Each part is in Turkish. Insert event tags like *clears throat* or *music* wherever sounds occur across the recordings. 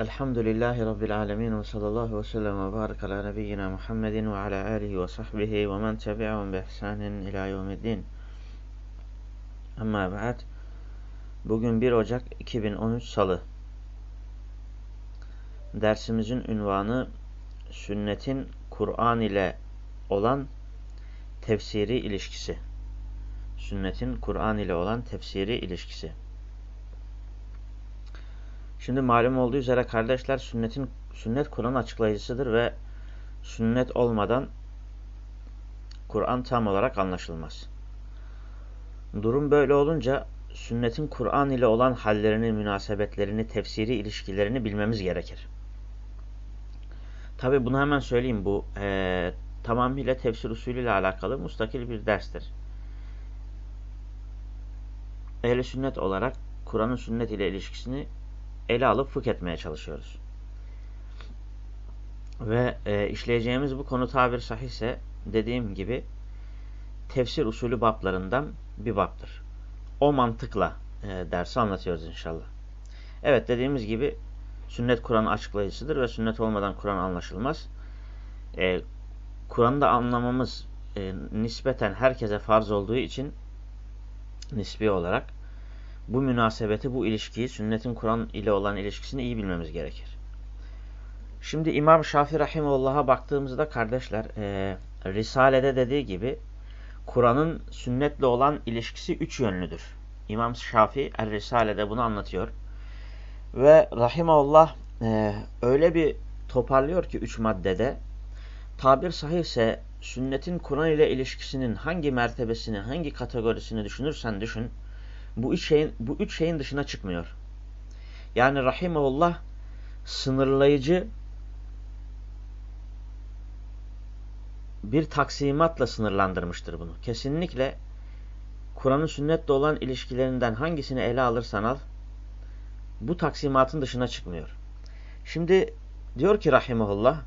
Elhamdülillahi Rabbil alemin ve sallallahu ve sellem ve barik ala nebiyyina Muhammedin ve ala alihi ve sahbihi ve men tebi'ahum bi ihsanin ila yevmiddin. Amma ba'd. Bugün 1 Ocak 2013 Salı. Dersimizin ünvanı sünnetin Kur'an ile olan tefsiri ilişkisi. Sünnetin Kur'an ile olan tefsiri ilişkisi. Şimdi malum olduğu üzere kardeşler sünnetin sünnet Kur'an açıklayıcısıdır ve sünnet olmadan Kur'an tam olarak anlaşılmaz. Durum böyle olunca sünnetin Kur'an ile olan hallerini, münasebetlerini, tefsiri ilişkilerini bilmemiz gerekir. Tabi bunu hemen söyleyeyim. Bu e, tamamıyla tefsir usulüyle alakalı mustakil bir derstir. Ehli sünnet olarak Kur'an'ın sünnet ile ilişkisini ele alıp fıkh etmeye çalışıyoruz. Ve e, işleyeceğimiz bu konu tabir sahihse dediğim gibi tefsir usulü bablarından bir baptır. O mantıkla e, dersi anlatıyoruz inşallah. Evet dediğimiz gibi sünnet Kur'an açıklayıcısıdır ve sünnet olmadan Kur'an anlaşılmaz. E, Kur'an'da anlamamız e, nispeten herkese farz olduğu için nispi olarak bu münasebeti, bu ilişkiyi, sünnetin Kur'an ile olan ilişkisini iyi bilmemiz gerekir. Şimdi İmam Şafii Rahimullah'a baktığımızda kardeşler, e, Risale'de dediği gibi Kur'an'ın sünnetle olan ilişkisi üç yönlüdür. İmam Şafii Er-Risale'de bunu anlatıyor. Ve Rahimullah e, öyle bir toparlıyor ki üç maddede, tabir sahihse sünnetin Kur'an ile ilişkisinin hangi mertebesini, hangi kategorisini düşünürsen düşün, bu üç şeyin, bu üç şeyin dışına çıkmıyor. Yani rahimullah sınırlayıcı bir taksimatla sınırlandırmıştır bunu. Kesinlikle Kur'an'ın sünnetle olan ilişkilerinden hangisini ele alırsan al, bu taksimatın dışına çıkmıyor. Şimdi diyor ki rahimullah,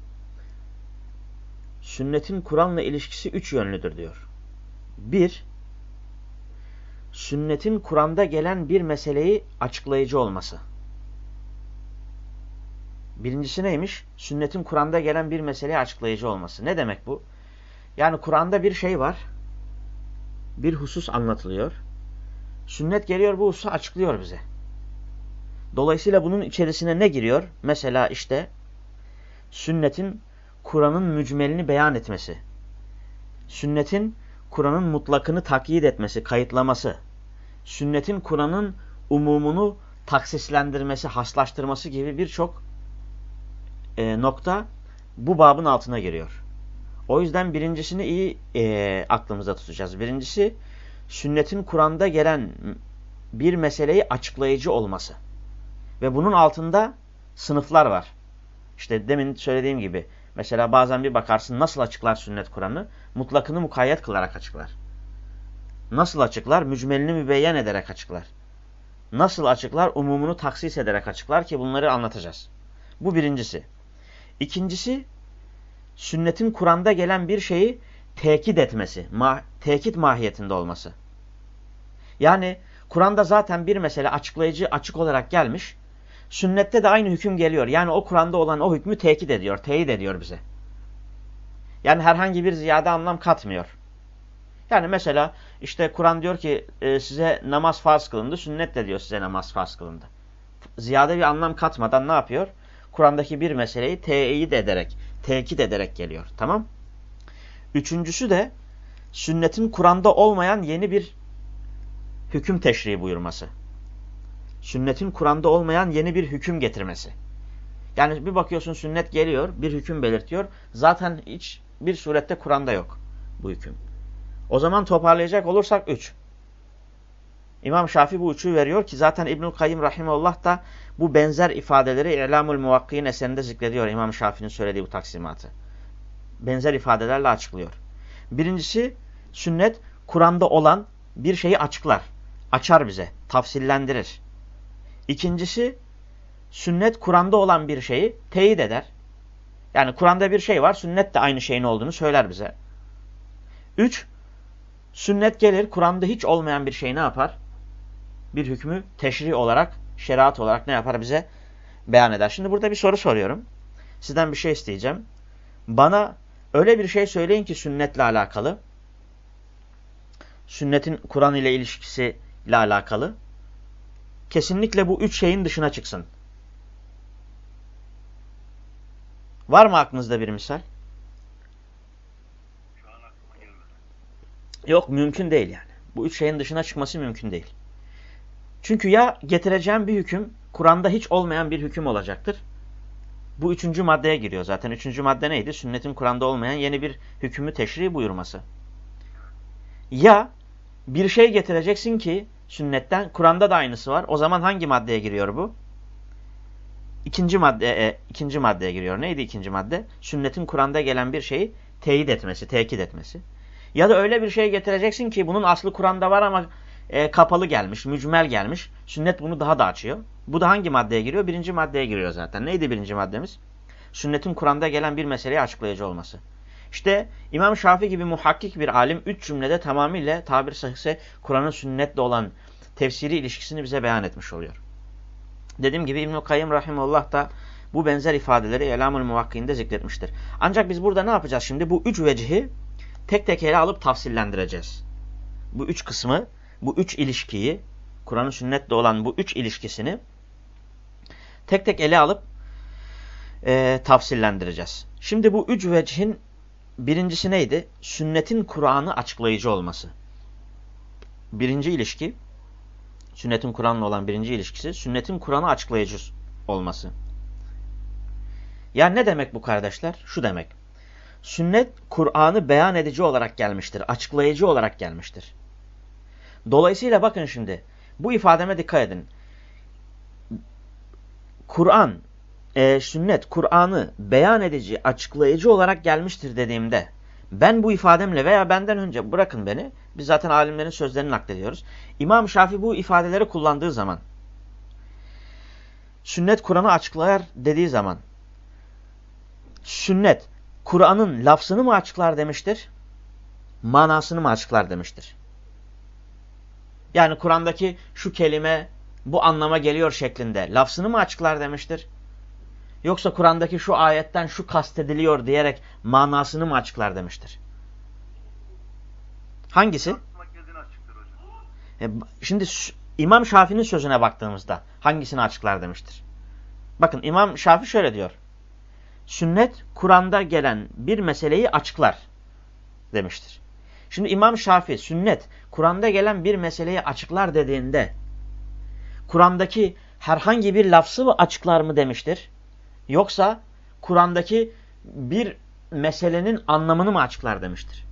sünnetin Kur'an'la ilişkisi üç yönlüdür diyor. Bir, sünnetin Kur'an'da gelen bir meseleyi açıklayıcı olması. Birincisi neymiş? Sünnetin Kur'an'da gelen bir meseleyi açıklayıcı olması. Ne demek bu? Yani Kur'an'da bir şey var. Bir husus anlatılıyor. Sünnet geliyor bu hususu açıklıyor bize. Dolayısıyla bunun içerisine ne giriyor? Mesela işte sünnetin Kur'an'ın mücmelini beyan etmesi. Sünnetin Kur'an'ın mutlakını takyit etmesi, kayıtlaması, sünnetin Kur'an'ın umumunu taksislendirmesi, haslaştırması gibi birçok e, nokta bu babın altına giriyor. O yüzden birincisini iyi e, aklımıza tutacağız. Birincisi sünnetin Kur'an'da gelen bir meseleyi açıklayıcı olması. Ve bunun altında sınıflar var. İşte demin söylediğim gibi mesela bazen bir bakarsın nasıl açıklar sünnet Kur'an'ı? mutlakını mukayyet kılarak açıklar. Nasıl açıklar? Mücmelini mübeyyen ederek açıklar. Nasıl açıklar? Umumunu taksis ederek açıklar ki bunları anlatacağız. Bu birincisi. İkincisi, sünnetin Kur'an'da gelen bir şeyi tekit etmesi, ma tekit mahiyetinde olması. Yani Kur'an'da zaten bir mesele açıklayıcı açık olarak gelmiş, sünnette de aynı hüküm geliyor. Yani o Kur'an'da olan o hükmü tekit ediyor, teyit ediyor bize. Yani herhangi bir ziyade anlam katmıyor. Yani mesela işte Kur'an diyor ki e, size namaz farz kılındı. Sünnet de diyor size namaz farz kılındı. Ziyade bir anlam katmadan ne yapıyor? Kur'an'daki bir meseleyi teyit ederek, tekit ederek geliyor. Tamam? Üçüncüsü de sünnetin Kur'an'da olmayan yeni bir hüküm teşriği buyurması. Sünnetin Kur'an'da olmayan yeni bir hüküm getirmesi. Yani bir bakıyorsun sünnet geliyor, bir hüküm belirtiyor. Zaten hiç bir surette Kur'an'da yok bu hüküm. O zaman toparlayacak olursak üç. İmam Şafii bu üçü veriyor ki zaten İbnül Kayyim Rahimullah da bu benzer ifadeleri İ'lamul Muvakki'nin eserinde zikrediyor İmam Şafii'nin söylediği bu taksimatı. Benzer ifadelerle açıklıyor. Birincisi sünnet Kur'an'da olan bir şeyi açıklar. Açar bize, tafsillendirir. İkincisi sünnet Kur'an'da olan bir şeyi teyit eder. Yani Kur'an'da bir şey var, sünnet de aynı şeyin olduğunu söyler bize. Üç, sünnet gelir, Kur'an'da hiç olmayan bir şey ne yapar? Bir hükmü teşri olarak, şeriat olarak ne yapar bize? beyan eder. Şimdi burada bir soru soruyorum. Sizden bir şey isteyeceğim. Bana öyle bir şey söyleyin ki sünnetle alakalı. Sünnetin Kur'an ile ilişkisiyle alakalı. Kesinlikle bu üç şeyin dışına çıksın. Var mı aklınızda bir misal? Yok mümkün değil yani. Bu üç şeyin dışına çıkması mümkün değil. Çünkü ya getireceğim bir hüküm Kur'an'da hiç olmayan bir hüküm olacaktır. Bu üçüncü maddeye giriyor zaten. Üçüncü madde neydi? Sünnetin Kur'an'da olmayan yeni bir hükmü teşri buyurması. Ya bir şey getireceksin ki sünnetten Kur'an'da da aynısı var. O zaman hangi maddeye giriyor bu? İkinci madde e, ikinci maddeye giriyor. Neydi ikinci madde? Sünnetin Kur'an'da gelen bir şeyi teyit etmesi, tekit etmesi. Ya da öyle bir şey getireceksin ki bunun aslı Kur'an'da var ama e, kapalı gelmiş, mücmel gelmiş. Sünnet bunu daha da açıyor. Bu da hangi maddeye giriyor? Birinci maddeye giriyor zaten. Neydi birinci maddemiz? Sünnetin Kur'an'da gelen bir meseleyi açıklayıcı olması. İşte İmam Şafii gibi muhakkik bir alim üç cümlede tamamıyla tabir sahihse Kur'an'ın sünnetle olan tefsiri ilişkisini bize beyan etmiş oluyor. Dediğim gibi İbn-i Kayyım Rahimullah da bu benzer ifadeleri Elamül Muvakki'inde zikretmiştir. Ancak biz burada ne yapacağız şimdi? Bu üç vecihi tek tek ele alıp tafsillendireceğiz. Bu üç kısmı, bu üç ilişkiyi, Kur'an'ın sünnetle olan bu üç ilişkisini tek tek ele alıp e, tafsillendireceğiz. Şimdi bu üç vecihin birincisi neydi? Sünnetin Kur'an'ı açıklayıcı olması. Birinci ilişki, sünnetin Kur'an'la olan birinci ilişkisi, sünnetin Kur'an'ı açıklayıcı olması. Yani ne demek bu kardeşler? Şu demek. Sünnet Kur'an'ı beyan edici olarak gelmiştir, açıklayıcı olarak gelmiştir. Dolayısıyla bakın şimdi, bu ifademe dikkat edin. Kur'an, e, sünnet Kur'an'ı beyan edici, açıklayıcı olarak gelmiştir dediğimde ben bu ifademle veya benden önce bırakın beni, biz zaten alimlerin sözlerini naklediyoruz. İmam Şafi bu ifadeleri kullandığı zaman sünnet Kur'an'ı açıklar dediği zaman sünnet Kur'an'ın lafzını mı açıklar demiştir? Manasını mı açıklar demiştir? Yani Kur'an'daki şu kelime bu anlama geliyor şeklinde lafzını mı açıklar demiştir? Yoksa Kur'an'daki şu ayetten şu kastediliyor diyerek manasını mı açıklar demiştir? Hangisi? E, şimdi İmam Şafii'nin sözüne baktığımızda hangisini açıklar demiştir? Bakın İmam Şafii şöyle diyor. Sünnet Kur'an'da gelen bir meseleyi açıklar demiştir. Şimdi İmam Şafii sünnet Kur'an'da gelen bir meseleyi açıklar dediğinde Kur'an'daki herhangi bir lafzı açıklar mı demiştir? Yoksa Kur'an'daki bir meselenin anlamını mı açıklar demiştir?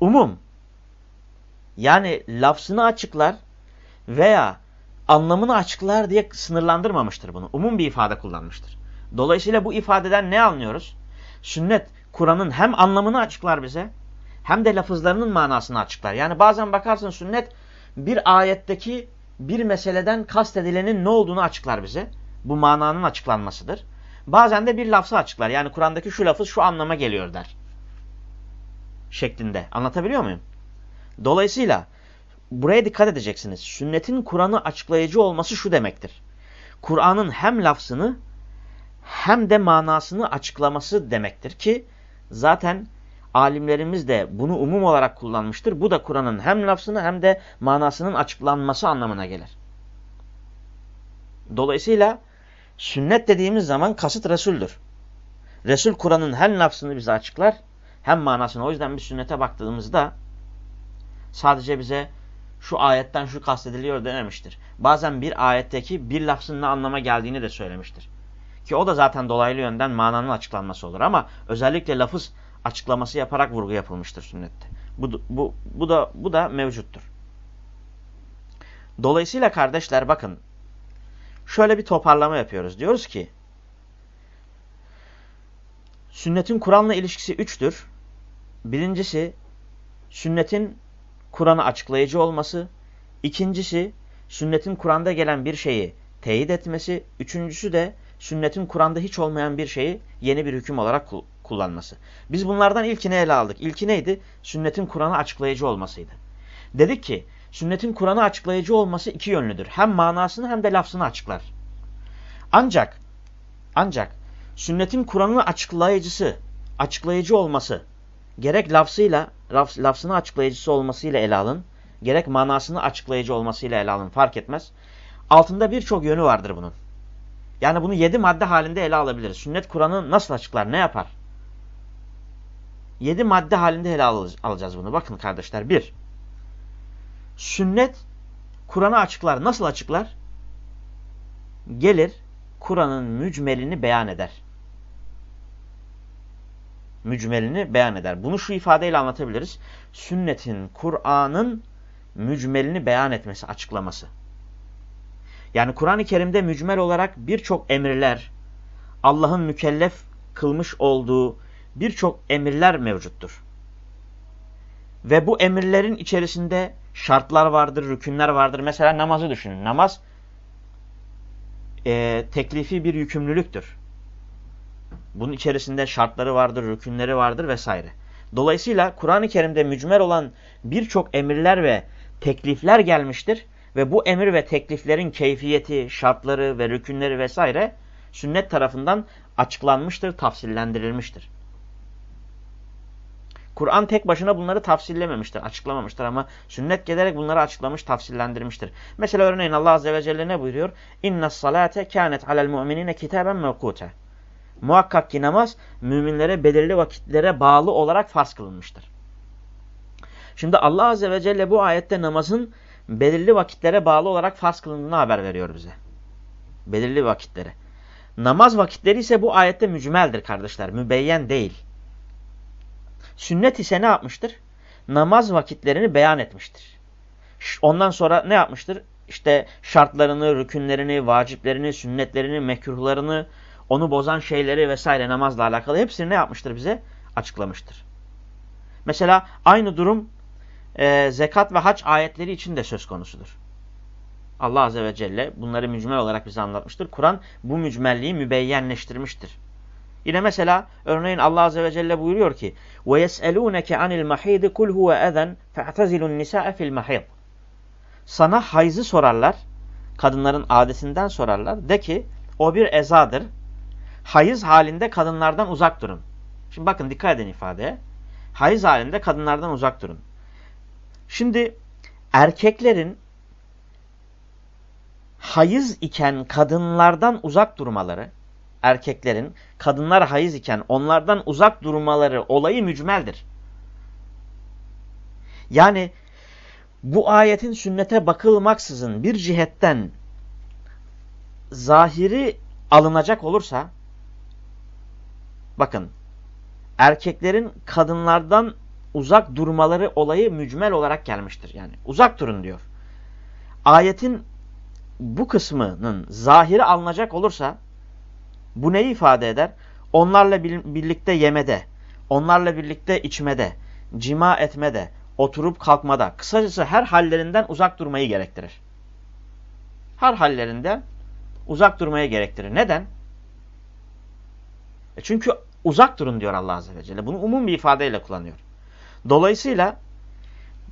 Umum. Yani lafzını açıklar veya anlamını açıklar diye sınırlandırmamıştır bunu. Umum bir ifade kullanmıştır. Dolayısıyla bu ifadeden ne anlıyoruz? Sünnet Kur'an'ın hem anlamını açıklar bize hem de lafızlarının manasını açıklar. Yani bazen bakarsın sünnet bir ayetteki bir meseleden kastedilenin ne olduğunu açıklar bize. Bu mananın açıklanmasıdır. Bazen de bir lafzı açıklar. Yani Kur'an'daki şu lafız şu anlama geliyor der. Şeklinde. Anlatabiliyor muyum? Dolayısıyla buraya dikkat edeceksiniz. Sünnetin Kur'an'ı açıklayıcı olması şu demektir. Kur'an'ın hem lafzını hem de manasını açıklaması demektir ki zaten alimlerimiz de bunu umum olarak kullanmıştır. Bu da Kur'an'ın hem lafzını hem de manasının açıklanması anlamına gelir. Dolayısıyla sünnet dediğimiz zaman kasıt Resul'dür. Resul Kur'an'ın hem lafzını bize açıklar hem manasını. O yüzden bir sünnete baktığımızda sadece bize şu ayetten şu kastediliyor dememiştir. Bazen bir ayetteki bir lafzın ne anlama geldiğini de söylemiştir. Ki o da zaten dolaylı yönden mananın açıklanması olur ama özellikle lafız açıklaması yaparak vurgu yapılmıştır sünnette. Bu, bu, bu, da, bu da mevcuttur. Dolayısıyla kardeşler bakın şöyle bir toparlama yapıyoruz. Diyoruz ki sünnetin Kur'an'la ilişkisi üçtür. Birincisi sünnetin Kur'an'ı açıklayıcı olması. İkincisi sünnetin Kur'an'da gelen bir şeyi teyit etmesi. Üçüncüsü de sünnetin Kur'an'da hiç olmayan bir şeyi yeni bir hüküm olarak kullanması. Biz bunlardan ilkini ele aldık. İlki neydi? Sünnetin Kur'an'ı açıklayıcı olmasıydı. Dedik ki sünnetin Kur'an'ı açıklayıcı olması iki yönlüdür. Hem manasını hem de lafzını açıklar. Ancak ancak sünnetin Kur'an'ı açıklayıcısı, açıklayıcı olması gerek lafzıyla, laf, lafzını açıklayıcısı olmasıyla ele alın, gerek manasını açıklayıcı olmasıyla ele alın fark etmez. Altında birçok yönü vardır bunun. Yani bunu yedi madde halinde ele alabiliriz. Sünnet Kur'an'ı nasıl açıklar, ne yapar? Yedi madde halinde ele alacağız bunu. Bakın kardeşler. Bir, sünnet Kur'an'ı açıklar. Nasıl açıklar? Gelir, Kur'an'ın mücmelini beyan eder. Mücmelini beyan eder. Bunu şu ifadeyle anlatabiliriz. Sünnetin Kur'an'ın mücmelini beyan etmesi, açıklaması. Yani Kur'an-ı Kerim'de mücmel olarak birçok emirler, Allah'ın mükellef kılmış olduğu birçok emirler mevcuttur. Ve bu emirlerin içerisinde şartlar vardır, rükünler vardır. Mesela namazı düşünün. Namaz e, teklifi bir yükümlülüktür. Bunun içerisinde şartları vardır, rükünleri vardır vesaire. Dolayısıyla Kur'an-ı Kerim'de mücmer olan birçok emirler ve teklifler gelmiştir. Ve bu emir ve tekliflerin keyfiyeti, şartları ve rükünleri vesaire sünnet tarafından açıklanmıştır, tafsillendirilmiştir. Kur'an tek başına bunları tafsillememiştir, açıklamamıştır ama sünnet gelerek bunları açıklamış, tafsillendirmiştir. Mesela örneğin Allah Azze ve Celle ne buyuruyor? İnne salate kânet alel mu'minine kitaben mevkûte. Muhakkak ki namaz müminlere belirli vakitlere bağlı olarak farz kılınmıştır. Şimdi Allah Azze ve Celle bu ayette namazın belirli vakitlere bağlı olarak farz kılındığını haber veriyor bize. Belirli vakitlere. Namaz vakitleri ise bu ayette mücmeldir kardeşler. Mübeyyen değil. Sünnet ise ne yapmıştır? Namaz vakitlerini beyan etmiştir. Ondan sonra ne yapmıştır? İşte şartlarını, rükünlerini, vaciplerini, sünnetlerini, mekruhlarını, onu bozan şeyleri vesaire namazla alakalı hepsini ne yapmıştır bize? Açıklamıştır. Mesela aynı durum e, zekat ve haç ayetleri için de söz konusudur. Allah Azze ve Celle bunları mücmel olarak bize anlatmıştır. Kur'an bu mücmelliği mübeyyenleştirmiştir. Yine mesela örneğin Allah Azze ve Celle buyuruyor ki وَيَسْأَلُونَكَ عَنِ الْمَحِيدِ كُلْ هُوَ اَذَنْ فَاَعْتَزِلُ النِّسَاءَ فِي الْمَحِيدِ Sana hayzı sorarlar, kadınların adetinden sorarlar. De ki o bir ezadır. Hayız halinde kadınlardan uzak durun. Şimdi bakın dikkat edin ifadeye. Hayız halinde kadınlardan uzak durun. Şimdi erkeklerin hayız iken kadınlardan uzak durmaları erkeklerin kadınlar hayız iken onlardan uzak durmaları olayı mücmeldir. Yani bu ayetin sünnete bakılmaksızın bir cihetten zahiri alınacak olursa bakın erkeklerin kadınlardan uzak durmaları olayı mücmel olarak gelmiştir. Yani uzak durun diyor. Ayetin bu kısmının zahiri alınacak olursa bu neyi ifade eder? Onlarla birlikte yemede, onlarla birlikte içmede, cima etmede, oturup kalkmada, kısacası her hallerinden uzak durmayı gerektirir. Her hallerinden uzak durmayı gerektirir. Neden? E çünkü uzak durun diyor Allah Azze ve Celle. Bunu umum bir ifadeyle kullanıyor. Dolayısıyla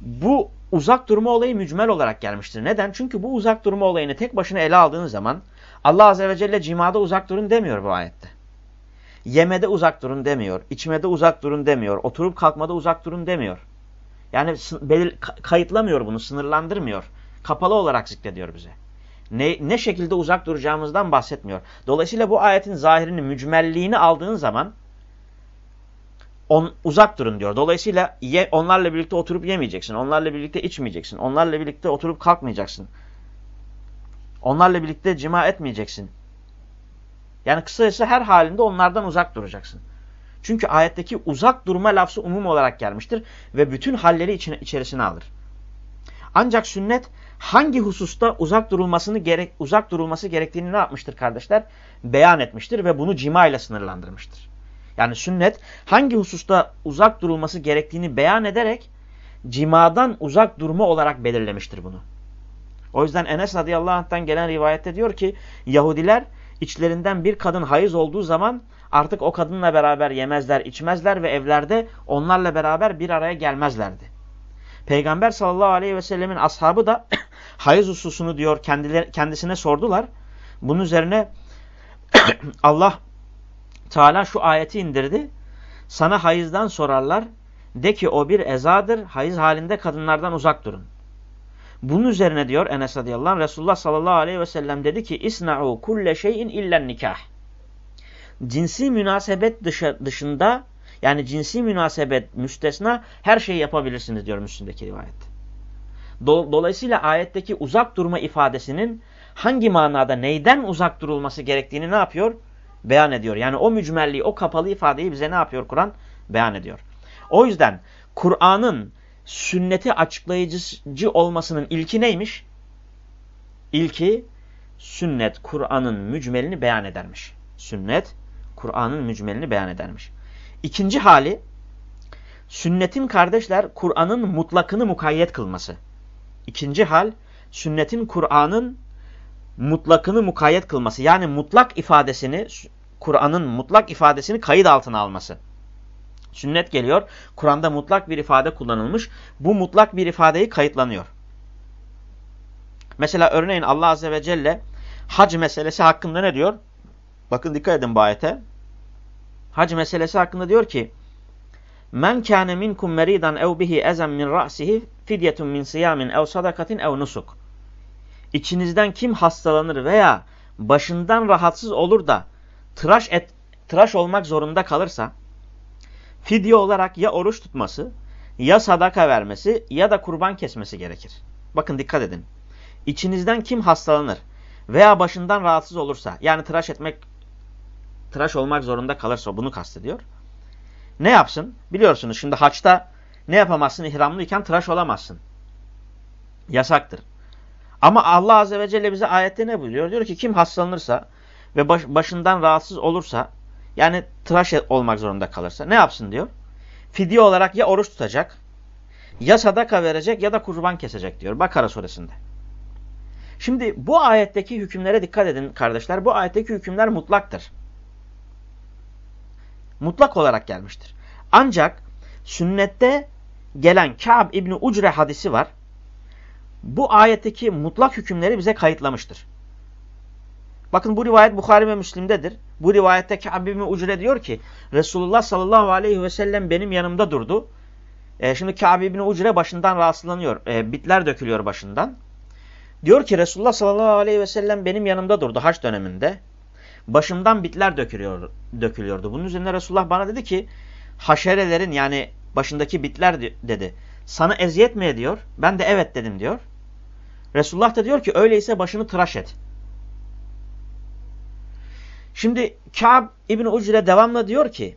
bu uzak durma olayı mücmel olarak gelmiştir. Neden? Çünkü bu uzak durma olayını tek başına ele aldığınız zaman Allah Azze ve Celle cimada uzak durun demiyor bu ayette. Yemede uzak durun demiyor. içmede uzak durun demiyor. Oturup kalkmada uzak durun demiyor. Yani belir, kayıtlamıyor bunu, sınırlandırmıyor. Kapalı olarak zikrediyor bize. Ne, ne şekilde uzak duracağımızdan bahsetmiyor. Dolayısıyla bu ayetin zahirini, mücmelliğini aldığın zaman on, uzak durun diyor. Dolayısıyla ye, onlarla birlikte oturup yemeyeceksin. Onlarla birlikte içmeyeceksin. Onlarla birlikte oturup kalkmayacaksın. Onlarla birlikte cima etmeyeceksin. Yani kısacası her halinde onlardan uzak duracaksın. Çünkü ayetteki uzak durma lafzı umum olarak gelmiştir ve bütün halleri içine, içerisine alır. Ancak sünnet hangi hususta uzak durulmasını gerek uzak durulması gerektiğini ne yapmıştır kardeşler? Beyan etmiştir ve bunu cima ile sınırlandırmıştır. Yani sünnet hangi hususta uzak durulması gerektiğini beyan ederek cimadan uzak durma olarak belirlemiştir bunu. O yüzden Enes radıyallahu anh'tan gelen rivayette diyor ki Yahudiler içlerinden bir kadın hayız olduğu zaman artık o kadınla beraber yemezler, içmezler ve evlerde onlarla beraber bir araya gelmezlerdi. Peygamber sallallahu aleyhi ve sellemin ashabı da *coughs* hayız hususunu diyor kendisine sordular. Bunun üzerine *coughs* Allah Teala şu ayeti indirdi. Sana hayızdan sorarlar. De ki o bir ezadır. Hayız halinde kadınlardan uzak durun. Bunun üzerine diyor Enes radıyallahu anh Resulullah sallallahu aleyhi ve sellem dedi ki İsna'u kulle şeyin illen nikah. Cinsi münasebet dışında yani cinsi münasebet müstesna her şeyi yapabilirsiniz diyor Müslim'deki rivayet. Dolayısıyla ayetteki uzak durma ifadesinin hangi manada neyden uzak durulması gerektiğini ne yapıyor? Beyan ediyor. Yani o mücmelliği, o kapalı ifadeyi bize ne yapıyor Kur'an? Beyan ediyor. O yüzden Kur'an'ın sünneti açıklayıcı olmasının ilki neymiş? İlki sünnet Kur'an'ın mücmelini beyan edermiş. Sünnet Kur'an'ın mücmelini beyan edermiş. İkinci hali sünnetin kardeşler Kur'an'ın mutlakını mukayyet kılması. İkinci hal sünnetin Kur'an'ın mutlakını mukayyet kılması. Yani mutlak ifadesini Kur'an'ın mutlak ifadesini kayıt altına alması. Sünnet geliyor. Kur'an'da mutlak bir ifade kullanılmış. Bu mutlak bir ifadeyi kayıtlanıyor. Mesela örneğin Allah Azze ve Celle hac meselesi hakkında ne diyor? Bakın dikkat edin bu ayete. Hac meselesi hakkında diyor ki Men kâne minkum meridan ev bihi ezen min ra'sihi fidyetun min siyamin ev sadakatin ev nusuk. İçinizden kim hastalanır veya başından rahatsız olur da tıraş et, tıraş olmak zorunda kalırsa fidye olarak ya oruç tutması, ya sadaka vermesi ya da kurban kesmesi gerekir. Bakın dikkat edin. İçinizden kim hastalanır veya başından rahatsız olursa yani tıraş etmek tıraş olmak zorunda kalırsa bunu kastediyor. Ne yapsın? Biliyorsunuz şimdi haçta ne yapamazsın? İhramlıyken tıraş olamazsın. Yasaktır. Ama Allah Azze ve Celle bize ayette ne buyuruyor? Diyor ki kim hastalanırsa ve baş, başından rahatsız olursa yani tıraş olmak zorunda kalırsa ne yapsın diyor? Fidye olarak ya oruç tutacak, ya sadaka verecek ya da kurban kesecek diyor Bakara suresinde. Şimdi bu ayetteki hükümlere dikkat edin kardeşler. Bu ayetteki hükümler mutlaktır. Mutlak olarak gelmiştir. Ancak sünnette gelen Ka'b İbni Ucre hadisi var. Bu ayetteki mutlak hükümleri bize kayıtlamıştır. Bakın bu rivayet Bukhari ve Müslim'dedir. Bu rivayette Ka'b ibn Ucre diyor ki Resulullah sallallahu aleyhi ve sellem benim yanımda durdu. E, şimdi Ka'b ibn Ucre başından rahatsızlanıyor. E, bitler dökülüyor başından. Diyor ki Resulullah sallallahu aleyhi ve sellem benim yanımda durdu haç döneminde. Başımdan bitler dökülüyor, dökülüyordu. Bunun üzerine Resulullah bana dedi ki haşerelerin yani başındaki bitler dedi. Sana eziyet mi ediyor? Ben de evet dedim diyor. Resulullah da diyor ki öyleyse başını tıraş et. Şimdi Ka'b İbni Ucre devamlı diyor ki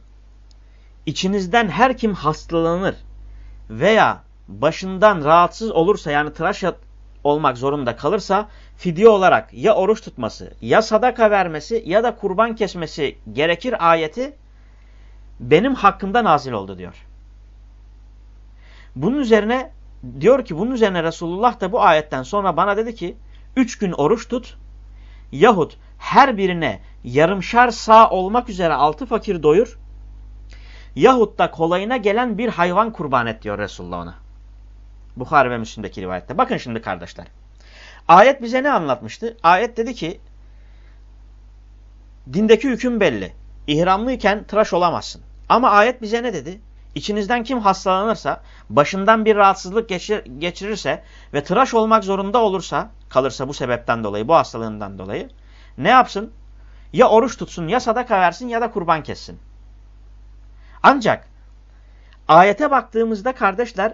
içinizden her kim hastalanır veya başından rahatsız olursa yani tıraş olmak zorunda kalırsa fidye olarak ya oruç tutması ya sadaka vermesi ya da kurban kesmesi gerekir ayeti benim hakkımda nazil oldu diyor. Bunun üzerine diyor ki bunun üzerine Resulullah da bu ayetten sonra bana dedi ki üç gün oruç tut yahut her birine yarımşar sağ olmak üzere altı fakir doyur yahut da kolayına gelen bir hayvan kurban et diyor Resulullah ona. Bukhari ve Müslim'deki rivayette. Bakın şimdi kardeşler. Ayet bize ne anlatmıştı? Ayet dedi ki dindeki hüküm belli. İhramlıyken tıraş olamazsın. Ama ayet bize ne dedi? İçinizden kim hastalanırsa, başından bir rahatsızlık geçir, geçirirse ve tıraş olmak zorunda olursa, kalırsa bu sebepten dolayı, bu hastalığından dolayı ne yapsın? Ya oruç tutsun, ya sadaka versin ya da kurban kessin. Ancak ayete baktığımızda kardeşler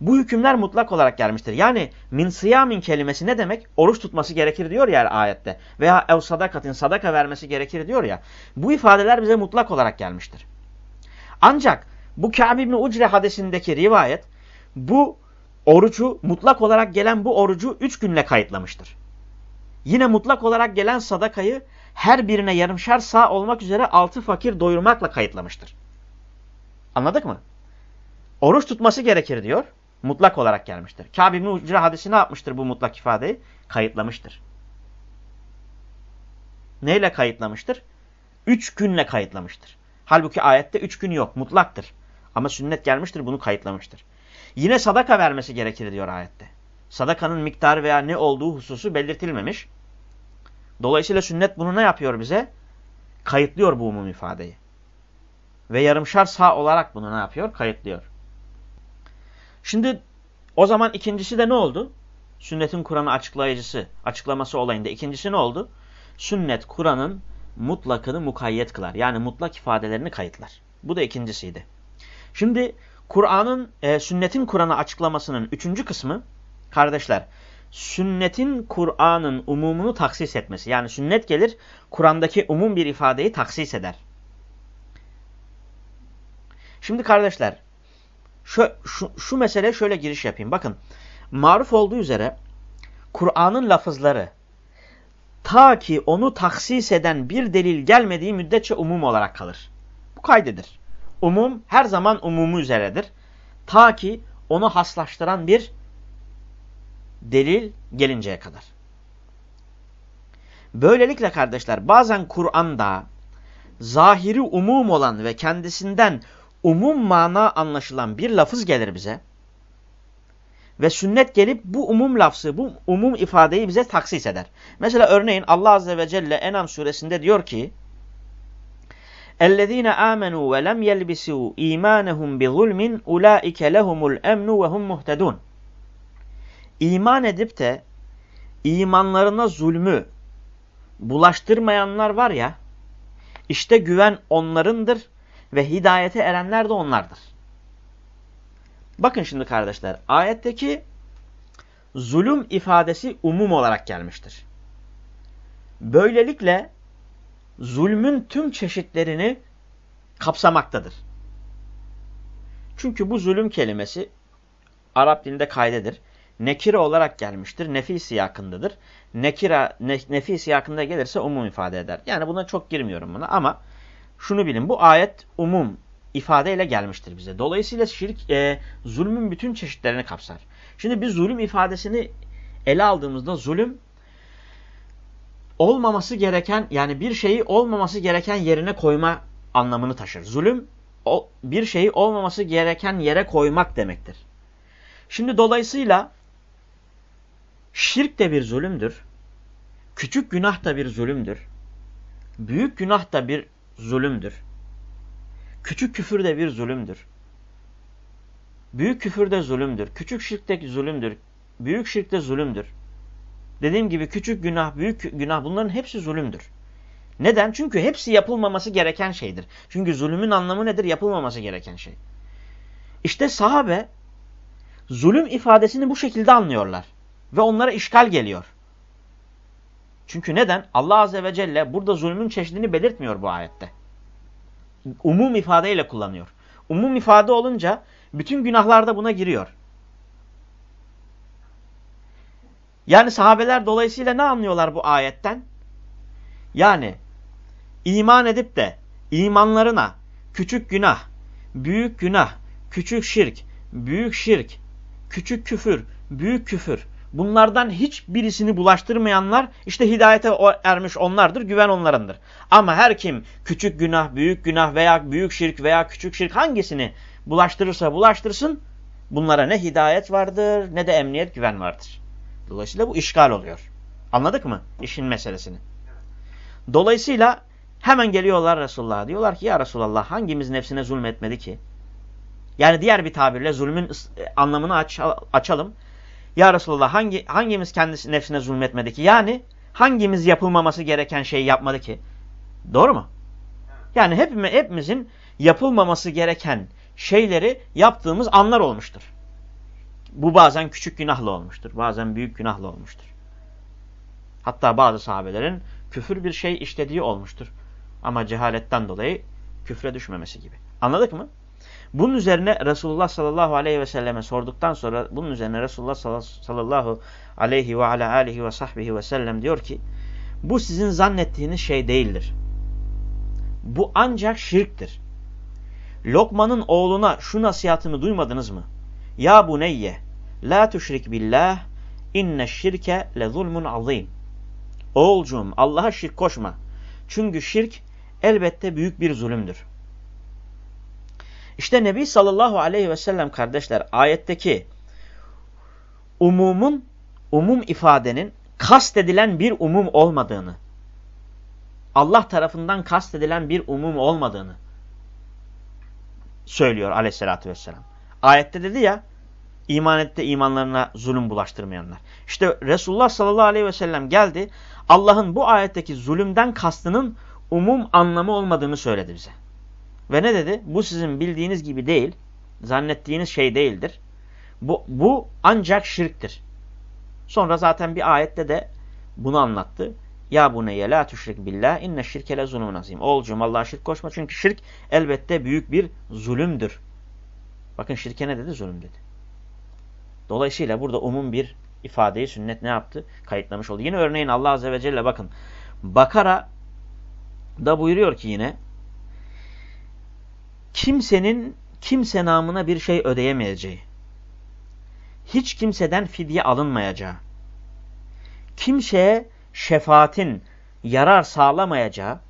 bu hükümler mutlak olarak gelmiştir. Yani min siyamin kelimesi ne demek? Oruç tutması gerekir diyor ya ayette. Veya ev sadakatin sadaka vermesi gerekir diyor ya. Bu ifadeler bize mutlak olarak gelmiştir. Ancak bu Kâb İbni Ucre hadisindeki rivayet bu orucu mutlak olarak gelen bu orucu üç günle kayıtlamıştır. Yine mutlak olarak gelen sadakayı her birine yarımşar sağ olmak üzere altı fakir doyurmakla kayıtlamıştır. Anladık mı? Oruç tutması gerekir diyor. Mutlak olarak gelmiştir. Kâb İbni Ucre hadisi ne yapmıştır bu mutlak ifadeyi? Kayıtlamıştır. Neyle kayıtlamıştır? Üç günle kayıtlamıştır. Halbuki ayette üç gün yok. Mutlaktır. Ama sünnet gelmiştir bunu kayıtlamıştır. Yine sadaka vermesi gerekir diyor ayette. Sadakanın miktarı veya ne olduğu hususu belirtilmemiş. Dolayısıyla sünnet bunu ne yapıyor bize? Kayıtlıyor bu umum ifadeyi. Ve yarımşar sağ olarak bunu ne yapıyor? Kayıtlıyor. Şimdi o zaman ikincisi de ne oldu? Sünnetin Kur'an'ı açıklayıcısı, açıklaması olayında ikincisi ne oldu? Sünnet Kur'an'ın mutlakını mukayyet kılar. Yani mutlak ifadelerini kayıtlar. Bu da ikincisiydi. Şimdi Kur'an'ın, e, sünnetin Kur'an'ı açıklamasının üçüncü kısmı, kardeşler, sünnetin Kur'an'ın umumunu taksis etmesi. Yani sünnet gelir, Kur'an'daki umum bir ifadeyi taksis eder. Şimdi kardeşler, şu, şu, şu mesele şöyle giriş yapayım. Bakın, maruf olduğu üzere Kur'an'ın lafızları ta ki onu taksis eden bir delil gelmediği müddetçe umum olarak kalır. Bu kaydedir. Umum her zaman umumu üzeredir. Ta ki onu haslaştıran bir delil gelinceye kadar. Böylelikle kardeşler bazen Kur'an'da zahiri umum olan ve kendisinden umum mana anlaşılan bir lafız gelir bize. Ve sünnet gelip bu umum lafzı, bu umum ifadeyi bize taksis eder. Mesela örneğin Allah Azze ve Celle Enam suresinde diyor ki اَلَّذ۪ينَ آمَنُوا وَلَمْ يَلْبِسُوا اِيمَانَهُمْ بِظُلْمٍ اُولَٰئِكَ لَهُمُ الْاَمْنُ وَهُمْ مُهْتَدُونَ İman edip de imanlarına zulmü bulaştırmayanlar var ya, işte güven onlarındır ve hidayete erenler de onlardır. Bakın şimdi kardeşler, ayetteki zulüm ifadesi umum olarak gelmiştir. Böylelikle zulmün tüm çeşitlerini kapsamaktadır. Çünkü bu zulüm kelimesi Arap dilinde kaydedir. Nekire olarak gelmiştir. Nefi siyakındadır. Nekira, ne, nefi siyakında gelirse umum ifade eder. Yani buna çok girmiyorum buna ama şunu bilin. Bu ayet umum ifadeyle gelmiştir bize. Dolayısıyla şirk e, zulmün bütün çeşitlerini kapsar. Şimdi biz zulüm ifadesini ele aldığımızda zulüm olmaması gereken yani bir şeyi olmaması gereken yerine koyma anlamını taşır. Zulüm bir şeyi olmaması gereken yere koymak demektir. Şimdi dolayısıyla şirk de bir zulümdür. Küçük günah da bir zulümdür. Büyük günah da bir zulümdür. Küçük küfür de bir zulümdür. Büyük küfür de zulümdür. Küçük şirk de zulümdür. Büyük şirk de zulümdür. Dediğim gibi küçük günah, büyük günah bunların hepsi zulümdür. Neden? Çünkü hepsi yapılmaması gereken şeydir. Çünkü zulümün anlamı nedir? Yapılmaması gereken şey. İşte sahabe zulüm ifadesini bu şekilde anlıyorlar. Ve onlara işgal geliyor. Çünkü neden? Allah Azze ve Celle burada zulmün çeşidini belirtmiyor bu ayette. Umum ifadeyle kullanıyor. Umum ifade olunca bütün günahlar da buna giriyor. Yani sahabeler dolayısıyla ne anlıyorlar bu ayetten? Yani iman edip de imanlarına küçük günah, büyük günah, küçük şirk, büyük şirk, küçük küfür, büyük küfür bunlardan hiçbirisini bulaştırmayanlar işte hidayete ermiş onlardır, güven onlarındır. Ama her kim küçük günah, büyük günah veya büyük şirk veya küçük şirk hangisini bulaştırırsa bulaştırsın bunlara ne hidayet vardır ne de emniyet güven vardır. Dolayısıyla bu işgal oluyor. Anladık mı işin meselesini? Dolayısıyla hemen geliyorlar Resulullah'a. Diyorlar ki ya Resulallah hangimiz nefsine zulmetmedi ki? Yani diğer bir tabirle zulmün anlamını aç, açalım. Ya Resulallah hangi, hangimiz kendisi nefsine zulmetmedi ki? Yani hangimiz yapılmaması gereken şeyi yapmadı ki? Doğru mu? Yani hepimiz, hepimizin yapılmaması gereken şeyleri yaptığımız anlar olmuştur. Bu bazen küçük günahla olmuştur. Bazen büyük günahla olmuştur. Hatta bazı sahabelerin küfür bir şey işlediği olmuştur. Ama cehaletten dolayı küfre düşmemesi gibi. Anladık mı? Bunun üzerine Resulullah sallallahu aleyhi ve selleme sorduktan sonra bunun üzerine Resulullah sallallahu aleyhi ve ala alihi ve sahbihi ve sellem diyor ki bu sizin zannettiğiniz şey değildir. Bu ancak şirktir. Lokman'ın oğluna şu nasihatını duymadınız mı? Ya buneyye la tuşrik billah inne şirke le zulmun azim. Oğulcuğum Allah'a şirk koşma. Çünkü şirk elbette büyük bir zulümdür. İşte Nebi sallallahu aleyhi ve sellem kardeşler ayetteki umumun, umum ifadenin kastedilen bir umum olmadığını, Allah tarafından kastedilen bir umum olmadığını söylüyor aleyhissalatü vesselam. Ayette dedi ya, iman etti imanlarına zulüm bulaştırmayanlar. İşte Resulullah sallallahu aleyhi ve sellem geldi, Allah'ın bu ayetteki zulümden kastının umum anlamı olmadığını söyledi bize. Ve ne dedi? Bu sizin bildiğiniz gibi değil, zannettiğiniz şey değildir. Bu, bu ancak şirktir. Sonra zaten bir ayette de bunu anlattı. Ya bu neye la tüşrik billah inne şirke le zulmun azim. Oğulcum Allah'a şirk koşma çünkü şirk elbette büyük bir zulümdür. Bakın şirke ne dedi? Zulüm dedi. Dolayısıyla burada umum bir ifadeyi sünnet ne yaptı? Kayıtlamış oldu. Yine örneğin Allah Azze ve Celle bakın. Bakara da buyuruyor ki yine kimsenin kimse namına bir şey ödeyemeyeceği, hiç kimseden fidye alınmayacağı, kimseye şefaatin yarar sağlamayacağı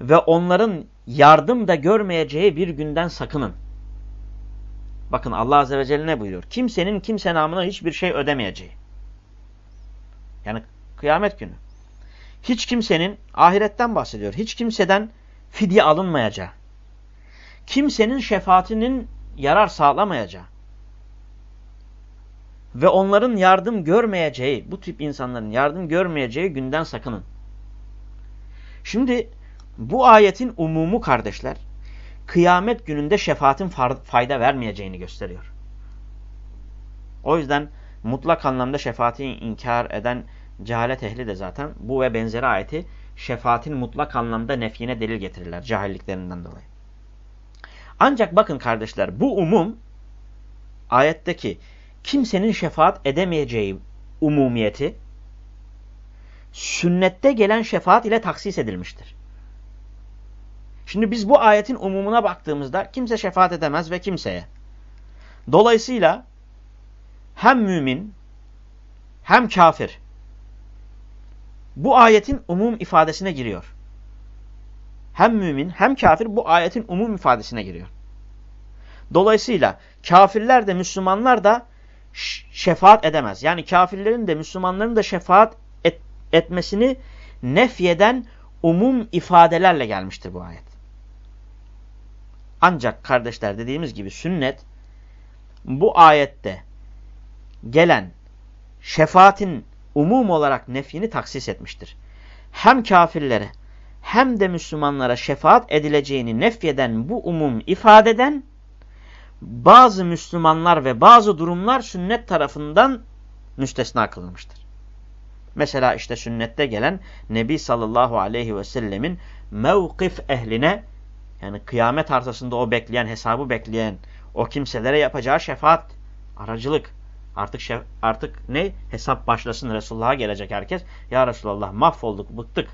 ve onların yardım da görmeyeceği bir günden sakının. Bakın Allah Azze ve Celle ne buyuruyor? Kimsenin kimse namına hiçbir şey ödemeyeceği. Yani kıyamet günü. Hiç kimsenin, ahiretten bahsediyor, hiç kimseden fidye alınmayacağı. Kimsenin şefaatinin yarar sağlamayacağı. Ve onların yardım görmeyeceği, bu tip insanların yardım görmeyeceği günden sakının. Şimdi bu ayetin umumu kardeşler, kıyamet gününde şefaatin fayda vermeyeceğini gösteriyor. O yüzden mutlak anlamda şefaati inkar eden cehalet ehli de zaten bu ve benzeri ayeti şefaatin mutlak anlamda nefyine delil getirirler cahilliklerinden dolayı. Ancak bakın kardeşler bu umum ayetteki kimsenin şefaat edemeyeceği umumiyeti sünnette gelen şefaat ile taksis edilmiştir. Şimdi biz bu ayetin umumuna baktığımızda kimse şefaat edemez ve kimseye. Dolayısıyla hem mümin hem kafir bu ayetin umum ifadesine giriyor. Hem mümin hem kafir bu ayetin umum ifadesine giriyor. Dolayısıyla kafirler de Müslümanlar da şefaat edemez. Yani kafirlerin de Müslümanların da şefaat et, etmesini nefyeden umum ifadelerle gelmiştir bu ayet. Ancak kardeşler dediğimiz gibi sünnet bu ayette gelen şefaatin umum olarak nefyini taksis etmiştir. Hem kafirlere hem de Müslümanlara şefaat edileceğini nefyeden bu umum ifadeden bazı Müslümanlar ve bazı durumlar sünnet tarafından müstesna kılınmıştır. Mesela işte sünnette gelen Nebi sallallahu aleyhi ve sellemin mevkif ehline yani kıyamet arsasında o bekleyen, hesabı bekleyen o kimselere yapacağı şefaat, aracılık. Artık şef, artık ne? Hesap başlasın Resulullah'a gelecek herkes. Ya Resulullah mahvolduk, bıktık.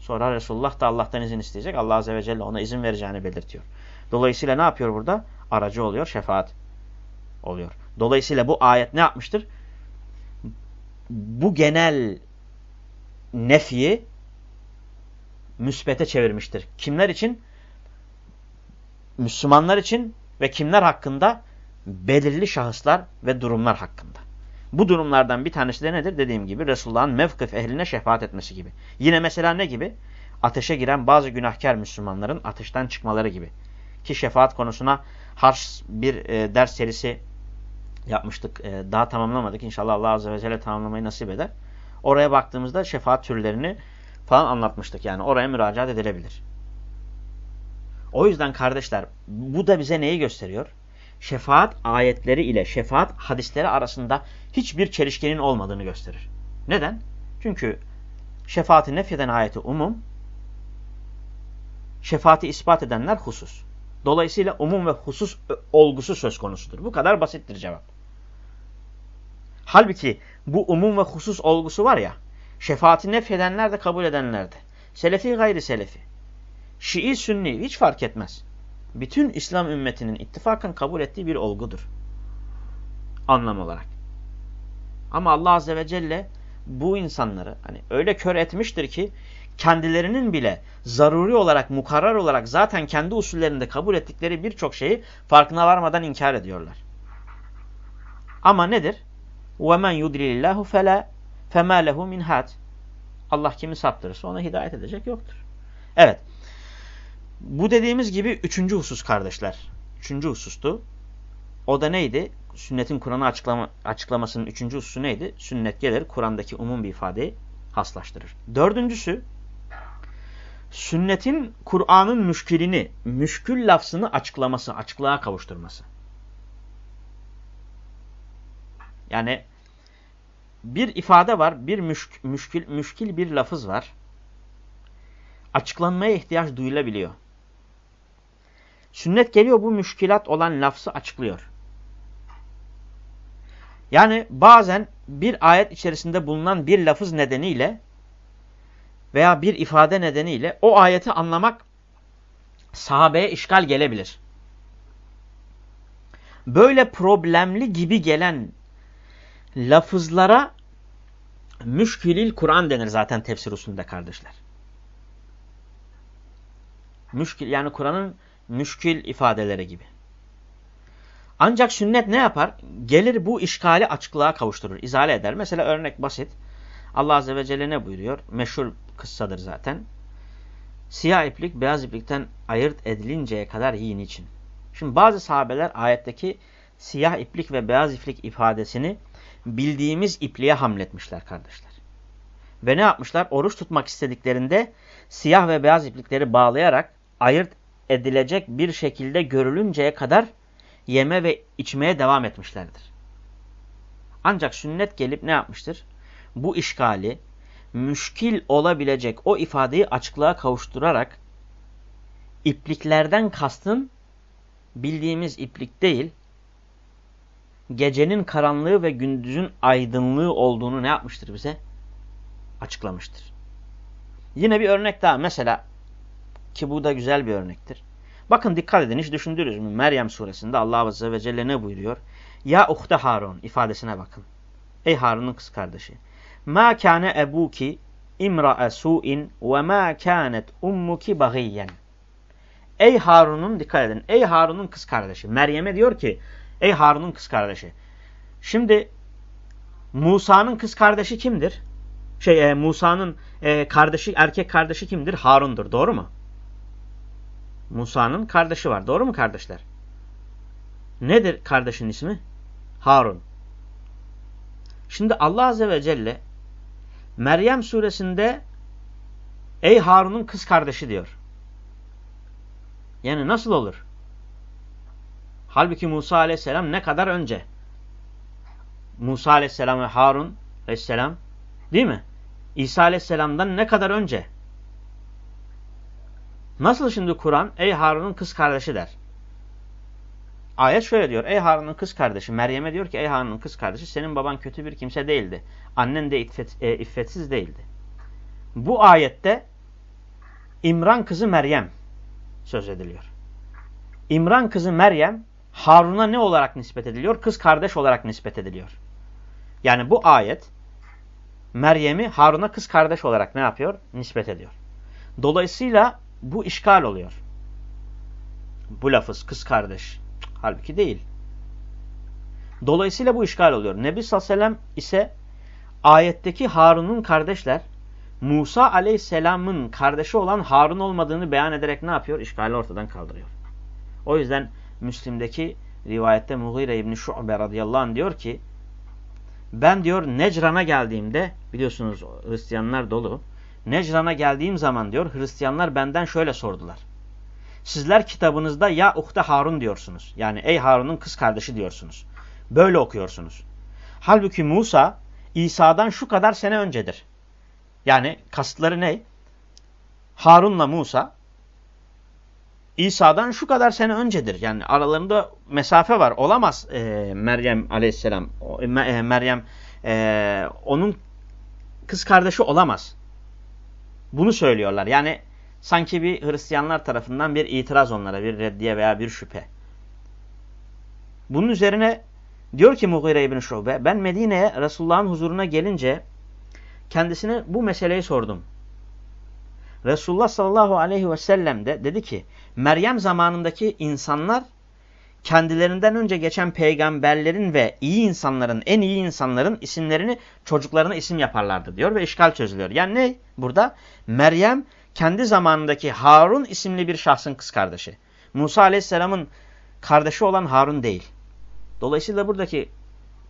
Sonra Resulullah da Allah'tan izin isteyecek. Allah Azze ve Celle ona izin vereceğini belirtiyor. Dolayısıyla ne yapıyor burada? Aracı oluyor, şefaat oluyor. Dolayısıyla bu ayet ne yapmıştır? Bu genel nefiyi müsbete çevirmiştir. Kimler için? Müslümanlar için ve kimler hakkında? Belirli şahıslar ve durumlar hakkında. Bu durumlardan bir tanesi de nedir? Dediğim gibi Resulullah'ın mevkif ehline şefaat etmesi gibi. Yine mesela ne gibi? Ateşe giren bazı günahkar Müslümanların ateşten çıkmaları gibi. Ki şefaat konusuna harç bir e, ders serisi yapmıştık. E, daha tamamlamadık. İnşallah Allah Azze ve Celle tamamlamayı nasip eder. Oraya baktığımızda şefaat türlerini falan anlatmıştık. Yani oraya müracaat edilebilir. O yüzden kardeşler bu da bize neyi gösteriyor? Şefaat ayetleri ile şefaat hadisleri arasında hiçbir çelişkinin olmadığını gösterir. Neden? Çünkü şefaati nefyeden ayeti umum, şefaati ispat edenler husus. Dolayısıyla umum ve husus olgusu söz konusudur. Bu kadar basittir cevap. Halbuki bu umum ve husus olgusu var ya, şefaati nefyedenler de kabul edenler de. Selefi gayri selefi. Şii, Sünni hiç fark etmez Bütün İslam ümmetinin ittifakan kabul ettiği bir olgudur. Anlam olarak. Ama Allah Azze ve Celle bu insanları hani öyle kör etmiştir ki kendilerinin bile zaruri olarak, mukarrar olarak zaten kendi usullerinde kabul ettikleri birçok şeyi farkına varmadan inkar ediyorlar. Ama nedir? وَمَنْ يُدْرِلِ اللّٰهُ فَلَا فَمَا لَهُ مِنْ هَاتٍ Allah kimi saptırırsa ona hidayet edecek yoktur. Evet. Bu dediğimiz gibi üçüncü husus kardeşler. Üçüncü husustu. O da neydi? Sünnetin Kur'an'ı açıklama, açıklamasının üçüncü hususu neydi? Sünnet gelir Kur'an'daki umum bir ifadeyi haslaştırır. Dördüncüsü sünnetin Kur'an'ın müşkilini, müşkül lafzını açıklaması, açıklığa kavuşturması. Yani bir ifade var, bir müşk, müşkil, müşkil bir lafız var. Açıklanmaya ihtiyaç duyulabiliyor. Sünnet geliyor bu müşkilat olan lafzı açıklıyor. Yani bazen bir ayet içerisinde bulunan bir lafız nedeniyle veya bir ifade nedeniyle o ayeti anlamak sahabeye işgal gelebilir. Böyle problemli gibi gelen lafızlara müşkilil Kur'an denir zaten tefsir usulünde kardeşler. Müşkil yani Kur'an'ın müşkil ifadeleri gibi. Ancak sünnet ne yapar? Gelir bu işgali açıklığa kavuşturur, izale eder. Mesela örnek basit. Allah Azze ve Celle ne buyuruyor? Meşhur kıssadır zaten. Siyah iplik beyaz iplikten ayırt edilinceye kadar yiyin için. Şimdi bazı sahabeler ayetteki siyah iplik ve beyaz iplik ifadesini bildiğimiz ipliğe hamletmişler kardeşler. Ve ne yapmışlar? Oruç tutmak istediklerinde siyah ve beyaz iplikleri bağlayarak ayırt edilecek bir şekilde görülünceye kadar yeme ve içmeye devam etmişlerdir. Ancak sünnet gelip ne yapmıştır? Bu işgali müşkil olabilecek o ifadeyi açıklığa kavuşturarak ipliklerden kastın bildiğimiz iplik değil, gecenin karanlığı ve gündüzün aydınlığı olduğunu ne yapmıştır bize? Açıklamıştır. Yine bir örnek daha. Mesela ki bu da güzel bir örnektir. Bakın dikkat edin hiç düşündünüz mü? Meryem suresinde Allah Azze ve Celle ne buyuruyor? Ya uhte Harun ifadesine bakın. Ey Harun'un kız kardeşi. Ma kâne ebuki imra'e su'in ve ma kânet ummuki bagiyyen. Ey Harun'un dikkat edin. Ey Harun'un kız kardeşi. Meryem'e diyor ki ey Harun'un kız kardeşi. Şimdi Musa'nın kız kardeşi kimdir? Şey e, Musa'nın e, kardeşi erkek kardeşi kimdir? Harun'dur. Doğru mu? Musa'nın kardeşi var. Doğru mu kardeşler? Nedir kardeşin ismi? Harun. Şimdi Allah Azze ve Celle Meryem suresinde ey Harun'un kız kardeşi diyor. Yani nasıl olur? Halbuki Musa aleyhisselam ne kadar önce? Musa aleyhisselam ve Harun aleyhisselam değil mi? İsa aleyhisselamdan ne kadar önce? Nasıl şimdi Kur'an ey Harun'un kız kardeşi der? Ayet şöyle diyor. Ey Harun'un kız kardeşi Meryem'e diyor ki ey Harun'un kız kardeşi senin baban kötü bir kimse değildi. Annen de iffet, e, iffetsiz değildi. Bu ayette İmran kızı Meryem söz ediliyor. İmran kızı Meryem Harun'a ne olarak nispet ediliyor? Kız kardeş olarak nispet ediliyor. Yani bu ayet Meryem'i Harun'a kız kardeş olarak ne yapıyor? Nispet ediyor. Dolayısıyla bu işgal oluyor. Bu lafız kız kardeş. Halbuki değil. Dolayısıyla bu işgal oluyor. Nebi sallallahu ise ayetteki Harun'un kardeşler Musa aleyhisselamın kardeşi olan Harun olmadığını beyan ederek ne yapıyor? İşgali ortadan kaldırıyor. O yüzden Müslim'deki rivayette Mughire İbni Şu'be radıyallahu anh diyor ki ben diyor Necran'a geldiğimde biliyorsunuz Hristiyanlar dolu. Necran'a geldiğim zaman diyor Hristiyanlar benden şöyle sordular. Sizler kitabınızda ya uhte Harun diyorsunuz. Yani ey Harun'un kız kardeşi diyorsunuz. Böyle okuyorsunuz. Halbuki Musa İsa'dan şu kadar sene öncedir. Yani kasıtları ne? Harun'la Musa İsa'dan şu kadar sene öncedir. Yani aralarında mesafe var. Olamaz e, Meryem aleyhisselam. E, Meryem e, onun kız kardeşi olamaz. Bunu söylüyorlar. Yani sanki bir Hristiyanlar tarafından bir itiraz onlara, bir reddiye veya bir şüphe. Bunun üzerine diyor ki Mughire ibn Şube, ben Medine'ye Resulullah'ın huzuruna gelince kendisine bu meseleyi sordum. Resulullah sallallahu aleyhi ve sellem de dedi ki Meryem zamanındaki insanlar kendilerinden önce geçen peygamberlerin ve iyi insanların, en iyi insanların isimlerini çocuklarına isim yaparlardı diyor ve işgal çözülüyor. Yani ne burada? Meryem kendi zamanındaki Harun isimli bir şahsın kız kardeşi. Musa aleyhisselamın kardeşi olan Harun değil. Dolayısıyla buradaki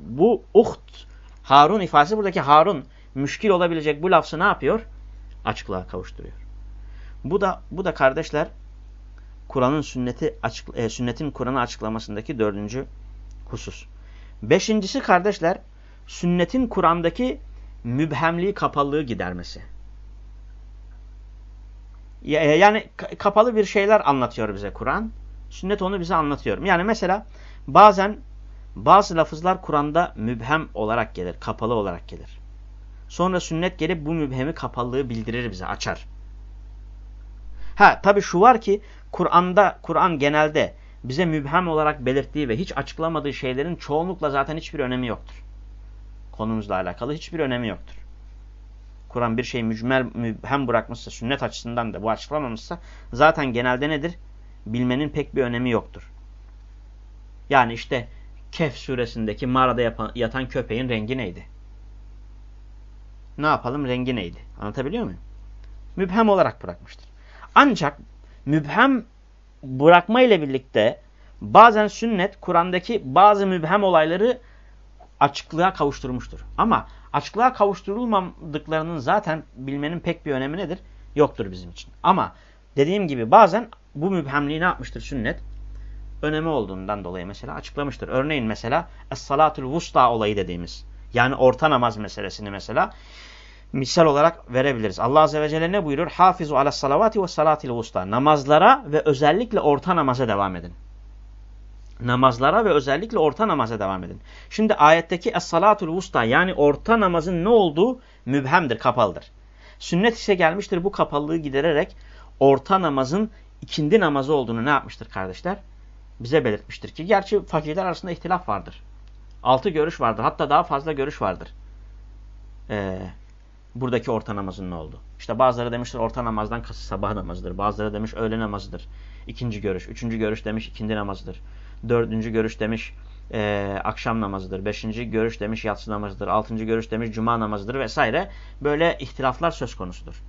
bu uht Harun ifadesi buradaki Harun müşkil olabilecek bu lafzı ne yapıyor? Açıklığa kavuşturuyor. Bu da bu da kardeşler Kur'an'ın sünneti açık, e, sünnetin Kur'an'ı açıklamasındaki dördüncü husus. Beşincisi kardeşler sünnetin Kur'an'daki mübhemliği kapallığı gidermesi. E, yani kapalı bir şeyler anlatıyor bize Kur'an. Sünnet onu bize anlatıyor. Yani mesela bazen bazı lafızlar Kur'an'da mübhem olarak gelir, kapalı olarak gelir. Sonra sünnet gelip bu mübhemi kapallığı bildirir bize, açar. Ha tabi şu var ki Kur'an'da Kur'an genelde bize mübhem olarak belirttiği ve hiç açıklamadığı şeylerin çoğunlukla zaten hiçbir önemi yoktur. Konumuzla alakalı hiçbir önemi yoktur. Kur'an bir şey mücmel mübhem bırakmışsa, sünnet açısından da bu açıklamamışsa zaten genelde nedir? Bilmenin pek bir önemi yoktur. Yani işte Kehf suresindeki mağarada yapan, yatan köpeğin rengi neydi? Ne yapalım? Rengi neydi? Anlatabiliyor muyum? Mübhem olarak bırakmıştır. Ancak mübhem bırakma ile birlikte bazen sünnet Kur'an'daki bazı mübhem olayları açıklığa kavuşturmuştur. Ama açıklığa kavuşturulmadıklarının zaten bilmenin pek bir önemi nedir? Yoktur bizim için. Ama dediğim gibi bazen bu mübhemliği ne yapmıştır sünnet? Önemi olduğundan dolayı mesela açıklamıştır. Örneğin mesela Es-Salatul Vusta olayı dediğimiz yani orta namaz meselesini mesela misal olarak verebiliriz. Allah Azze ve Celle ne buyurur? Hafizu ala salavati ve salatil vusta. Namazlara ve özellikle orta namaza devam edin. Namazlara ve özellikle orta namaza devam edin. Şimdi ayetteki es-salatul vusta yani orta namazın ne olduğu mübhemdir, kapalıdır. Sünnet ise gelmiştir bu kapalılığı gidererek orta namazın ikindi namazı olduğunu ne yapmıştır kardeşler? Bize belirtmiştir ki gerçi fakirler arasında ihtilaf vardır. Altı görüş vardır. Hatta daha fazla görüş vardır. Ee, buradaki orta namazın ne oldu? İşte bazıları demiştir orta namazdan kasıt sabah namazıdır. Bazıları demiş öğle namazıdır. İkinci görüş. Üçüncü görüş demiş ikindi namazıdır. Dördüncü görüş demiş e, akşam namazıdır. Beşinci görüş demiş yatsı namazıdır. Altıncı görüş demiş cuma namazıdır vesaire. Böyle ihtilaflar söz konusudur.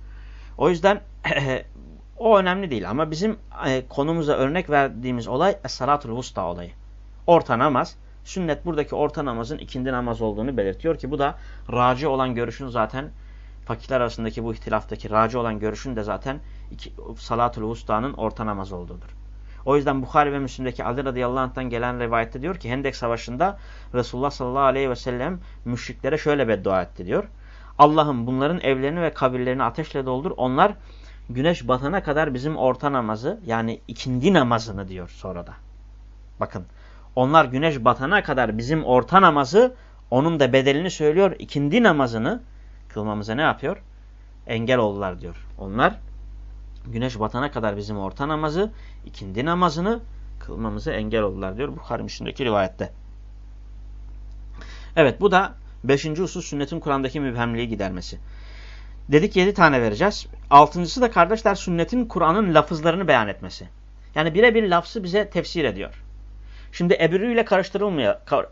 O yüzden *clears throat* o önemli değil ama bizim e, konumuza örnek verdiğimiz olay Es-Salatul Vusta olayı. Orta namaz. Sünnet buradaki orta namazın ikindi namaz olduğunu belirtiyor ki bu da raci olan görüşün zaten fakirler arasındaki bu ihtilaftaki raci olan görüşün de zaten salatul vusta'nın orta namaz olduğudur. O yüzden Bukhari ve Müslim'deki Ali radıyallahu anh'tan gelen rivayette diyor ki Hendek Savaşı'nda Resulullah sallallahu aleyhi ve sellem müşriklere şöyle beddua etti diyor. Allah'ım bunların evlerini ve kabirlerini ateşle doldur. Onlar güneş batana kadar bizim orta namazı yani ikindi namazını diyor sonra da. Bakın onlar güneş batana kadar bizim orta namazı onun da bedelini söylüyor. ikindi namazını kılmamıza ne yapıyor? Engel oldular diyor. Onlar güneş batana kadar bizim orta namazı, ikindi namazını kılmamıza engel oldular diyor Bukhari Müslim'deki rivayette. Evet bu da beşinci husus sünnetin Kur'an'daki mübhemliği gidermesi. Dedik yedi tane vereceğiz. Altıncısı da kardeşler sünnetin Kur'an'ın lafızlarını beyan etmesi. Yani birebir lafzı bize tefsir ediyor. Şimdi ebürü ile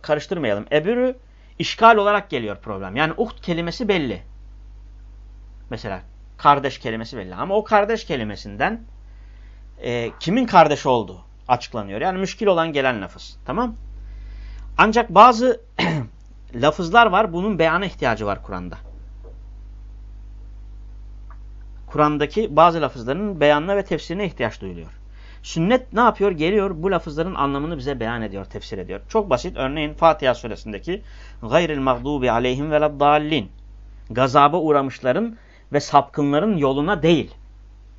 karıştırmayalım. Ebürü işgal olarak geliyor problem. Yani uht kelimesi belli. Mesela kardeş kelimesi belli. Ama o kardeş kelimesinden e, kimin kardeş olduğu açıklanıyor. Yani müşkil olan gelen lafız. Tamam Ancak bazı *clears throat* lafızlar var. Bunun beyana ihtiyacı var Kur'an'da. Kur'an'daki bazı lafızların beyanına ve tefsirine ihtiyaç duyuluyor. Sünnet ne yapıyor? Geliyor bu lafızların anlamını bize beyan ediyor, tefsir ediyor. Çok basit. Örneğin Fatiha suresindeki gayril mağdubi aleyhim veleddallin. Gazaba uğramışların ve sapkınların yoluna değil.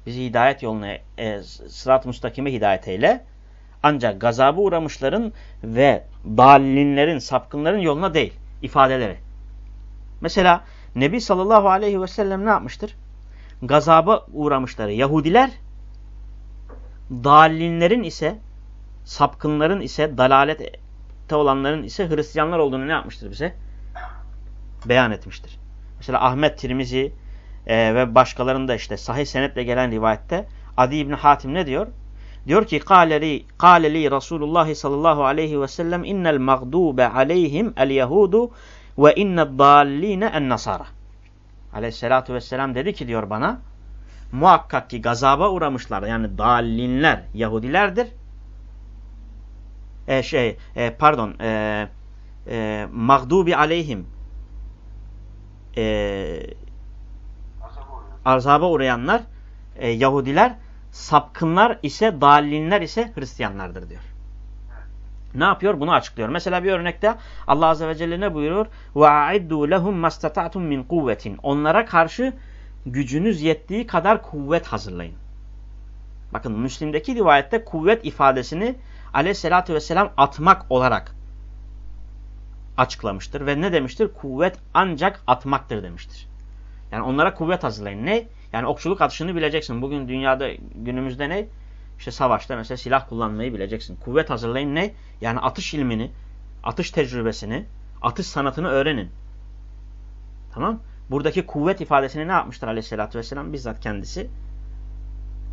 Bizi hidayet yoluna, e, sırat-ı müstakime hidayet eyle. Ancak gazaba uğramışların ve dallinlerin, sapkınların yoluna değil. ifadeleri. Mesela Nebi sallallahu aleyhi ve sellem ne yapmıştır? Gazaba uğramışları Yahudiler, dallinlerin ise, sapkınların ise, dalalette olanların ise Hristiyanlar olduğunu ne yapmıştır bize? Beyan etmiştir. Mesela Ahmet Tirmizi, e, ve başkalarında işte sahih senetle gelen rivayette Adi İbni Hatim ne diyor? Diyor ki kâleli, kâleli Resulullah sallallahu aleyhi ve sellem innel mağdube aleyhim el yehudu ve inned dâlline en nasara. Aleyhissalatu vesselam dedi ki diyor bana muhakkak ki gazaba uğramışlar yani dallinler Yahudilerdir. E, şey e, pardon e, e, mağdubi aleyhim e, azaba uğrayanlar e, Yahudiler sapkınlar ise dallinler ise Hristiyanlardır diyor. Ne yapıyor? Bunu açıklıyor. Mesela bir örnekte Allah Azze ve Celle ne buyurur? وَاَعِدُّوا لَهُمْ مَسْتَطَعْتُمْ min kuvvetin. Onlara karşı gücünüz yettiği kadar kuvvet hazırlayın. Bakın Müslim'deki rivayette kuvvet ifadesini aleyhissalatü vesselam atmak olarak açıklamıştır. Ve ne demiştir? Kuvvet ancak atmaktır demiştir. Yani onlara kuvvet hazırlayın. Ne? Yani okçuluk atışını bileceksin. Bugün dünyada günümüzde ne? İşte savaşta mesela silah kullanmayı bileceksin. Kuvvet hazırlayın ne? Yani atış ilmini, atış tecrübesini, atış sanatını öğrenin. Tamam? Buradaki kuvvet ifadesini ne yapmıştır aleyhissalatü vesselam? Bizzat kendisi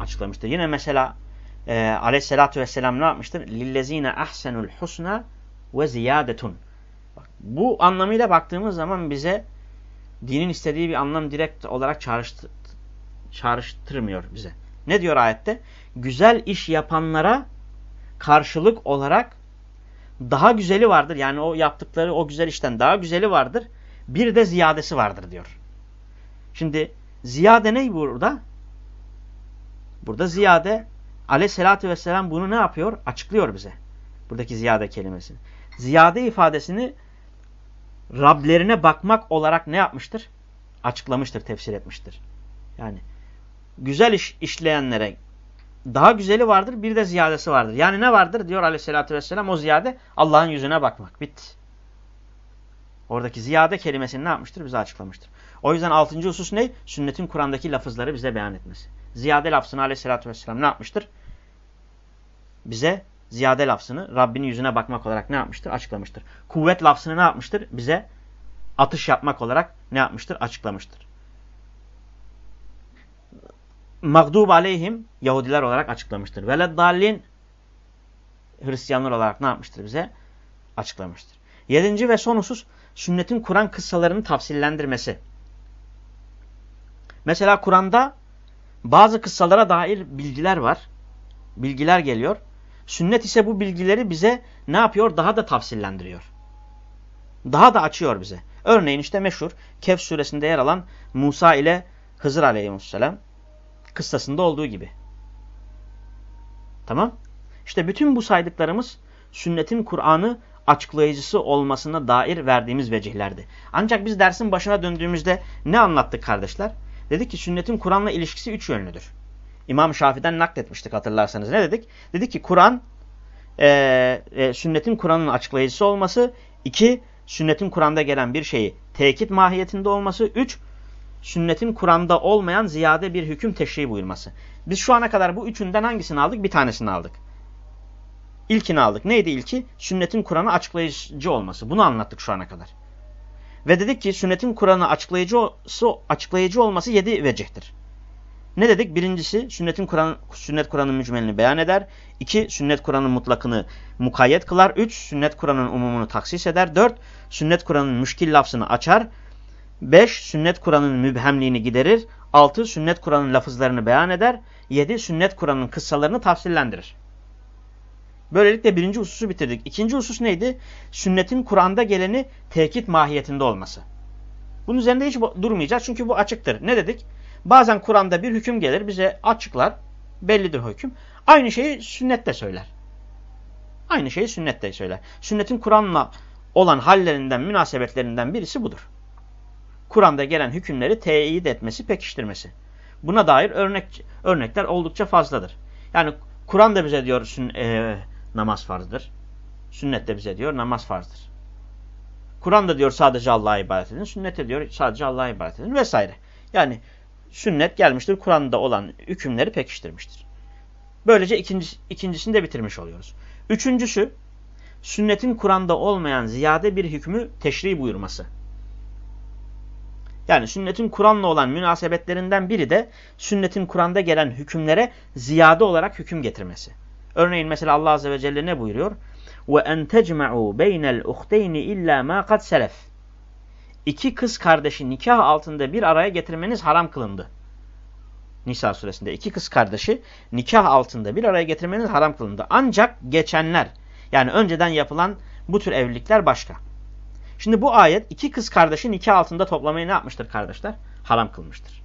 açıklamıştır. Yine mesela e, aleyhissalatü vesselam ne yapmıştır? Lillezine ahsenul husna ve ziyadetun. Bu anlamıyla baktığımız zaman bize dinin istediği bir anlam direkt olarak çağrıştı, çağrıştırmıyor bize. Ne diyor ayette? Güzel iş yapanlara karşılık olarak daha güzeli vardır. Yani o yaptıkları o güzel işten daha güzeli vardır. Bir de ziyadesi vardır diyor. Şimdi ziyade ne burada? Burada ziyade aleyhissalatü vesselam bunu ne yapıyor? Açıklıyor bize. Buradaki ziyade kelimesini. Ziyade ifadesini Rablerine bakmak olarak ne yapmıştır? Açıklamıştır, tefsir etmiştir. Yani güzel iş işleyenlere daha güzeli vardır, bir de ziyadesi vardır. Yani ne vardır? Diyor aleyhissalatü vesselam o ziyade Allah'ın yüzüne bakmak. Bitti. Oradaki ziyade kelimesini ne yapmıştır? Bize açıklamıştır. O yüzden altıncı husus ne? Sünnetin Kur'an'daki lafızları bize beyan etmesi. Ziyade lafzını aleyhissalatü vesselam ne yapmıştır? Bize ziyade lafzını Rabbinin yüzüne bakmak olarak ne yapmıştır? Açıklamıştır. Kuvvet lafzını ne yapmıştır? Bize atış yapmak olarak ne yapmıştır? Açıklamıştır. Mağdub aleyhim Yahudiler olarak açıklamıştır. Veleddallin Hristiyanlar olarak ne yapmıştır bize? Açıklamıştır. Yedinci ve son husus sünnetin Kur'an kıssalarını tafsillendirmesi. Mesela Kur'an'da bazı kıssalara dair bilgiler var. Bilgiler geliyor. Sünnet ise bu bilgileri bize ne yapıyor? Daha da tafsillendiriyor. Daha da açıyor bize. Örneğin işte meşhur Kehf suresinde yer alan Musa ile Hızır aleyhisselam kıssasında olduğu gibi. Tamam? İşte bütün bu saydıklarımız sünnetin Kur'an'ı açıklayıcısı olmasına dair verdiğimiz vecihlerdi. Ancak biz dersin başına döndüğümüzde ne anlattık kardeşler? Dedik ki sünnetin Kur'an'la ilişkisi üç yönlüdür. İmam Şafii'den nakletmiştik hatırlarsanız. Ne dedik? Dedik ki Kur'an e, e, sünnetin Kur'an'ın açıklayıcısı olması. iki Sünnetin Kur'an'da gelen bir şeyi tekit mahiyetinde olması. Üç Sünnetin Kur'an'da olmayan ziyade bir hüküm teşri buyurması. Biz şu ana kadar bu üçünden hangisini aldık? Bir tanesini aldık. İlkini aldık. Neydi ilki? Sünnetin Kur'an'ı açıklayıcı olması. Bunu anlattık şu ana kadar. Ve dedik ki sünnetin Kur'an'ı açıklayıcı, açıklayıcı olması yedi vecihtir. Ne dedik? Birincisi sünnetin Kur'an sünnet Kur'an'ın mücmelini beyan eder. İki, sünnet Kur'an'ın mutlakını mukayyet kılar. Üç, sünnet Kur'an'ın umumunu taksis eder. Dört, sünnet Kur'an'ın müşkil lafzını açar. Beş, sünnet Kur'an'ın mübhemliğini giderir. Altı, sünnet Kur'an'ın lafızlarını beyan eder. Yedi, sünnet Kur'an'ın kıssalarını tafsillendirir. Böylelikle birinci hususu bitirdik. İkinci husus neydi? Sünnetin Kur'an'da geleni tekit mahiyetinde olması. Bunun üzerinde hiç durmayacağız çünkü bu açıktır. Ne dedik? Bazen Kur'an'da bir hüküm gelir bize açıklar. Bellidir hüküm. Aynı şeyi sünnette söyler. Aynı şeyi sünnette söyler. Sünnetin Kur'an'la olan hallerinden, münasebetlerinden birisi budur. Kur'an'da gelen hükümleri teyit etmesi, pekiştirmesi. Buna dair örnek örnekler oldukça fazladır. Yani Kur'an da bize diyor e, namaz farzdır. Sünnet de bize diyor namaz farzdır. Kur'an da diyor sadece Allah'a ibadet edin. Sünnet de diyor sadece Allah'a ibadet edin vesaire. Yani sünnet gelmiştir. Kur'an'da olan hükümleri pekiştirmiştir. Böylece ikinci, ikincisini de bitirmiş oluyoruz. Üçüncüsü, sünnetin Kur'an'da olmayan ziyade bir hükmü teşri buyurması. Yani sünnetin Kur'an'la olan münasebetlerinden biri de sünnetin Kur'an'da gelen hükümlere ziyade olarak hüküm getirmesi. Örneğin mesela Allah Azze ve Celle ne buyuruyor? وَاَنْ تَجْمَعُوا بَيْنَ الْاُخْتَيْنِ اِلَّا مَا قَدْ سَلَفٍ İki kız kardeşi nikah altında bir araya getirmeniz haram kılındı. Nisa suresinde iki kız kardeşi nikah altında bir araya getirmeniz haram kılındı. Ancak geçenler yani önceden yapılan bu tür evlilikler başka. Şimdi bu ayet iki kız kardeşi nikah altında toplamayı ne yapmıştır kardeşler? Haram kılmıştır.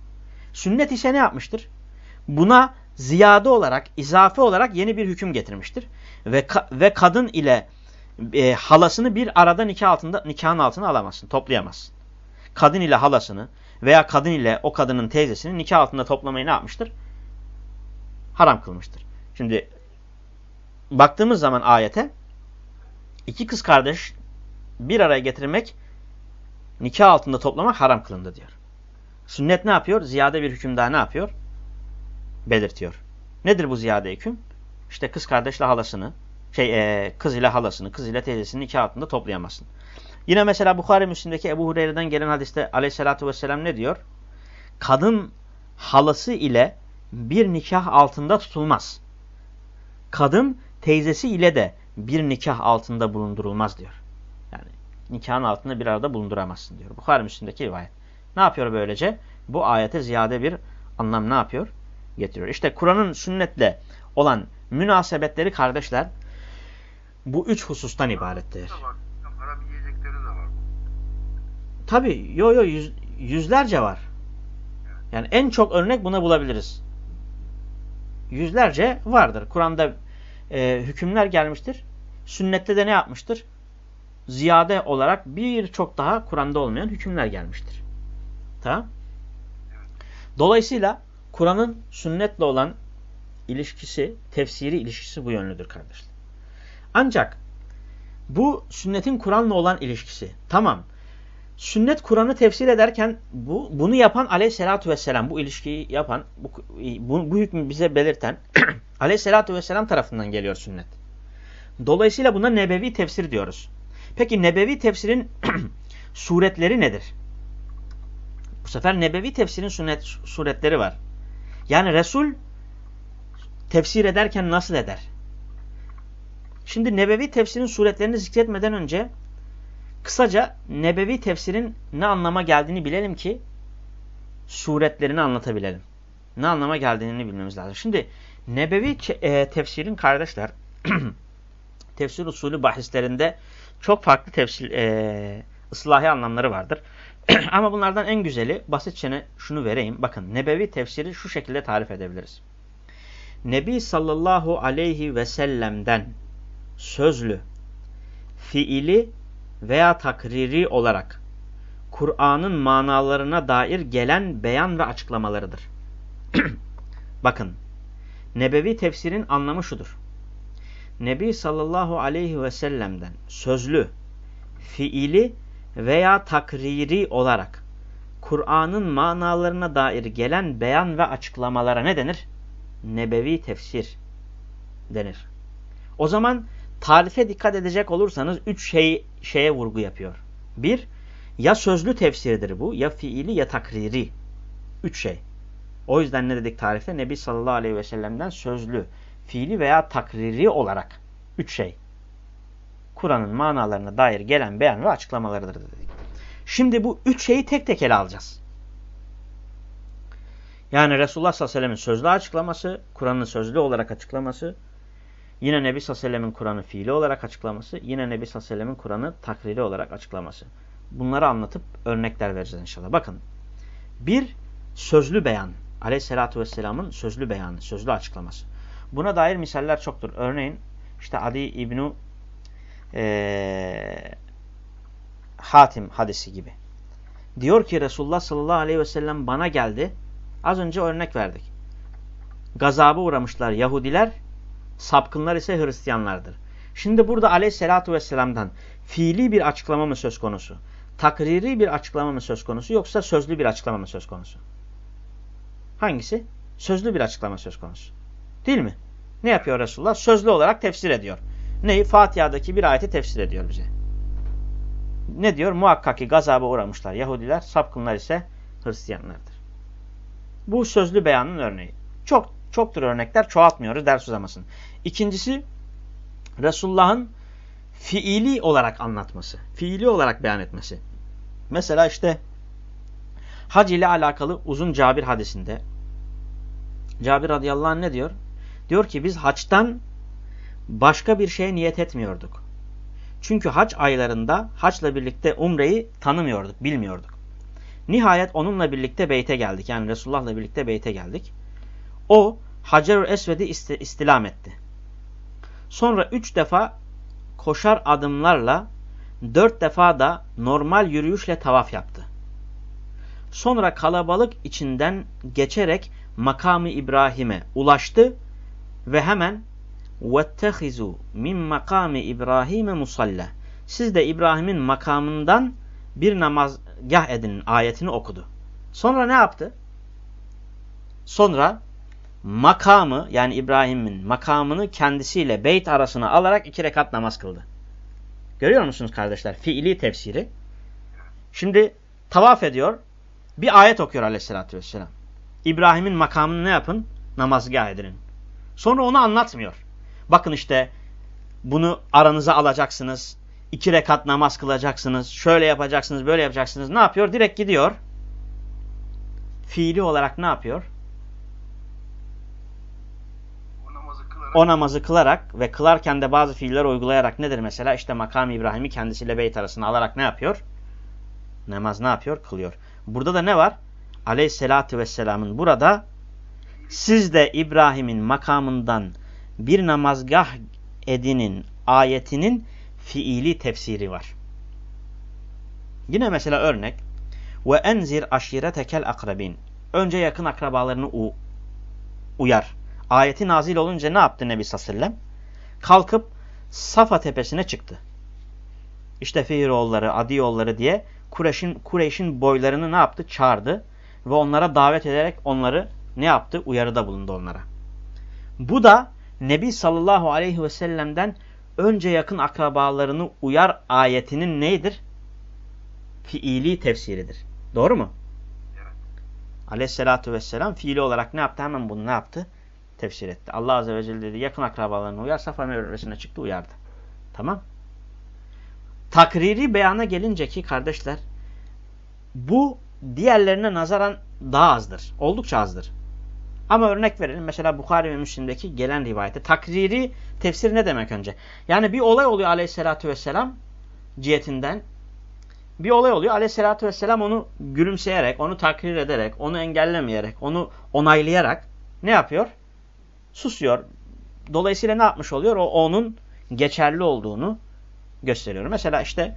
Sünnet ise ne yapmıştır? Buna ziyade olarak, izafe olarak yeni bir hüküm getirmiştir. Ve, ka ve kadın ile e, halasını bir arada nikah altında nikahın altına alamazsın, toplayamazsın. Kadın ile halasını veya kadın ile o kadının teyzesini nikah altında toplamayı ne yapmıştır? Haram kılmıştır. Şimdi baktığımız zaman ayete iki kız kardeş bir araya getirmek nikah altında toplamak haram kılındı diyor. Sünnet ne yapıyor? Ziyade bir hüküm daha ne yapıyor? Belirtiyor. Nedir bu ziyade hüküm? İşte kız kardeşle halasını, şey e, kız ile halasını, kız ile teyzesini nikah altında toplayamazsın. Yine mesela Bukhari Müslim'deki Ebu Hureyre'den gelen hadiste aleyhissalatü vesselam ne diyor? Kadın halası ile bir nikah altında tutulmaz. Kadın teyzesi ile de bir nikah altında bulundurulmaz diyor. Yani nikahın altında bir arada bulunduramazsın diyor. Bukhari Müslim'deki rivayet. Ne yapıyor böylece? Bu ayete ziyade bir anlam ne yapıyor? Getiriyor. İşte Kur'an'ın sünnetle olan münasebetleri kardeşler bu üç husustan ibarettir. Tabi yo yo yüz, yüzlerce var. Yani en çok örnek buna bulabiliriz. Yüzlerce vardır. Kur'an'da e, hükümler gelmiştir. Sünnette de ne yapmıştır? Ziyade olarak birçok daha Kur'an'da olmayan hükümler gelmiştir. Tamam. Dolayısıyla Kur'an'ın sünnetle olan ilişkisi, tefsiri ilişkisi bu yönlüdür kardeşler. Ancak bu sünnetin Kur'an'la olan ilişkisi. Tamam sünnet Kur'an'ı tefsir ederken bu bunu yapan aleyhissalatü vesselam bu ilişkiyi yapan bu, bu, bu hükmü bize belirten *clears throat* aleyhissalatü vesselam tarafından geliyor sünnet. Dolayısıyla buna nebevi tefsir diyoruz. Peki nebevi tefsirin *clears throat* suretleri nedir? Bu sefer nebevi tefsirin sünnet suretleri var. Yani Resul tefsir ederken nasıl eder? Şimdi nebevi tefsirin suretlerini zikretmeden önce Kısaca nebevi tefsirin ne anlama geldiğini bilelim ki suretlerini anlatabilelim. Ne anlama geldiğini bilmemiz lazım. Şimdi nebevi e, tefsirin kardeşler *clears throat* tefsir usulü bahislerinde çok farklı tefsir e, ıslahi anlamları vardır. *clears throat* Ama bunlardan en güzeli basitçe şunu vereyim. Bakın nebevi tefsiri şu şekilde tarif edebiliriz. Nebi sallallahu aleyhi ve sellem'den sözlü, fiili veya takriri olarak Kur'an'ın manalarına dair gelen beyan ve açıklamalarıdır. *clears throat* Bakın, nebevi tefsirin anlamı şudur. Nebi sallallahu aleyhi ve sellem'den sözlü, fiili veya takriri olarak Kur'an'ın manalarına dair gelen beyan ve açıklamalara ne denir? Nebevi tefsir denir. O zaman tarife dikkat edecek olursanız üç şey şeye vurgu yapıyor. Bir, ya sözlü tefsirdir bu, ya fiili ya takriri. Üç şey. O yüzden ne dedik tarife? Nebi sallallahu aleyhi ve sellem'den sözlü, fiili veya takriri olarak. Üç şey. Kur'an'ın manalarına dair gelen beyan ve açıklamalarıdır dedik. Şimdi bu üç şeyi tek tek ele alacağız. Yani Resulullah sallallahu aleyhi ve sellem'in sözlü açıklaması, Kur'an'ın sözlü olarak açıklaması, Yine Nebi Sallallahu Kur'an'ı fiili olarak açıklaması, yine Nebi Sallallahu Kur'an'ı takriri olarak açıklaması. Bunları anlatıp örnekler vereceğiz inşallah. Bakın, bir sözlü beyan, aleyhissalatü vesselamın sözlü beyanı, sözlü açıklaması. Buna dair misaller çoktur. Örneğin, işte Adi İbnu ee, Hatim hadisi gibi. Diyor ki Resulullah sallallahu aleyhi ve sellem bana geldi. Az önce örnek verdik. Gazaba uğramışlar Yahudiler Sapkınlar ise Hristiyanlardır. Şimdi burada aleyhissalatu vesselam'dan fiili bir açıklama mı söz konusu? Takriri bir açıklama mı söz konusu yoksa sözlü bir açıklama mı söz konusu? Hangisi? Sözlü bir açıklama söz konusu. Değil mi? Ne yapıyor Resulullah? Sözlü olarak tefsir ediyor. Neyi? Fatiha'daki bir ayeti tefsir ediyor bize. Ne diyor? Muhakkak ki gazaba uğramışlar Yahudiler, sapkınlar ise Hristiyanlardır. Bu sözlü beyanın örneği. Çok çoktur örnekler çoğaltmıyoruz ders uzamasın. İkincisi Resulullah'ın fiili olarak anlatması. Fiili olarak beyan etmesi. Mesela işte hac ile alakalı uzun Cabir hadisinde Cabir radıyallahu anh ne diyor? Diyor ki biz haçtan başka bir şeye niyet etmiyorduk. Çünkü hac aylarında haçla birlikte umreyi tanımıyorduk, bilmiyorduk. Nihayet onunla birlikte beyte geldik. Yani Resulullah'la birlikte beyte geldik. O Hacer-ül Esved'i istilam etti. Sonra üç defa koşar adımlarla dört defa da normal yürüyüşle tavaf yaptı. Sonra kalabalık içinden geçerek makamı İbrahim'e ulaştı ve hemen وَاتَّخِذُوا min makami İbrahim'e musalla. Siz de İbrahim'in makamından bir namazgah edinin ayetini okudu. Sonra ne yaptı? Sonra makamı yani İbrahim'in makamını kendisiyle beyt arasına alarak iki rekat namaz kıldı. Görüyor musunuz kardeşler? Fiili tefsiri. Şimdi tavaf ediyor. Bir ayet okuyor aleyhissalatü vesselam. İbrahim'in makamını ne yapın? Namazgah edinin. Sonra onu anlatmıyor. Bakın işte bunu aranıza alacaksınız. iki rekat namaz kılacaksınız. Şöyle yapacaksınız, böyle yapacaksınız. Ne yapıyor? Direkt gidiyor. Fiili olarak ne yapıyor? O namazı kılarak ve kılarken de bazı fiiller uygulayarak nedir mesela? İşte makam İbrahim'i kendisiyle beyt arasına alarak ne yapıyor? Namaz ne yapıyor? Kılıyor. Burada da ne var? Aleyhisselatü vesselamın burada siz de İbrahim'in makamından bir namazgah edinin ayetinin fiili tefsiri var. Yine mesela örnek ve enzir aşiretekel akrabin. Önce yakın akrabalarını uyar. Ayeti nazil olunca ne yaptı Nebi sallallahu Kalkıp Safa tepesine çıktı. İşte Fihiroğulları, Adiyoğulları diye Kureyş'in Kureyş'in boylarını ne yaptı? Çağırdı ve onlara davet ederek onları ne yaptı? Uyarıda bulundu onlara. Bu da Nebi sallallahu aleyhi ve sellem'den önce yakın akrabalarını uyar ayetinin neydir? Fiili tefsiridir. Doğru mu? Evet. Aleyhissalatu vesselam fiili olarak ne yaptı? Hemen bunu ne yaptı? Tefsir etti. Allah Azze ve Celle dedi yakın akrabalarına uyar. Safa mevresine çıktı uyardı. Tamam. Takriri beyana gelince ki kardeşler bu diğerlerine nazaran daha azdır. Oldukça azdır. Ama örnek verelim. Mesela Bukhari ve Müslim'deki gelen rivayete. Takriri tefsir ne demek önce? Yani bir olay oluyor aleyhissalatü vesselam cihetinden. Bir olay oluyor. Aleyhissalatü vesselam onu gülümseyerek, onu takrir ederek, onu engellemeyerek, onu onaylayarak ne yapıyor? Susuyor. Dolayısıyla ne yapmış oluyor? O onun geçerli olduğunu gösteriyor. Mesela işte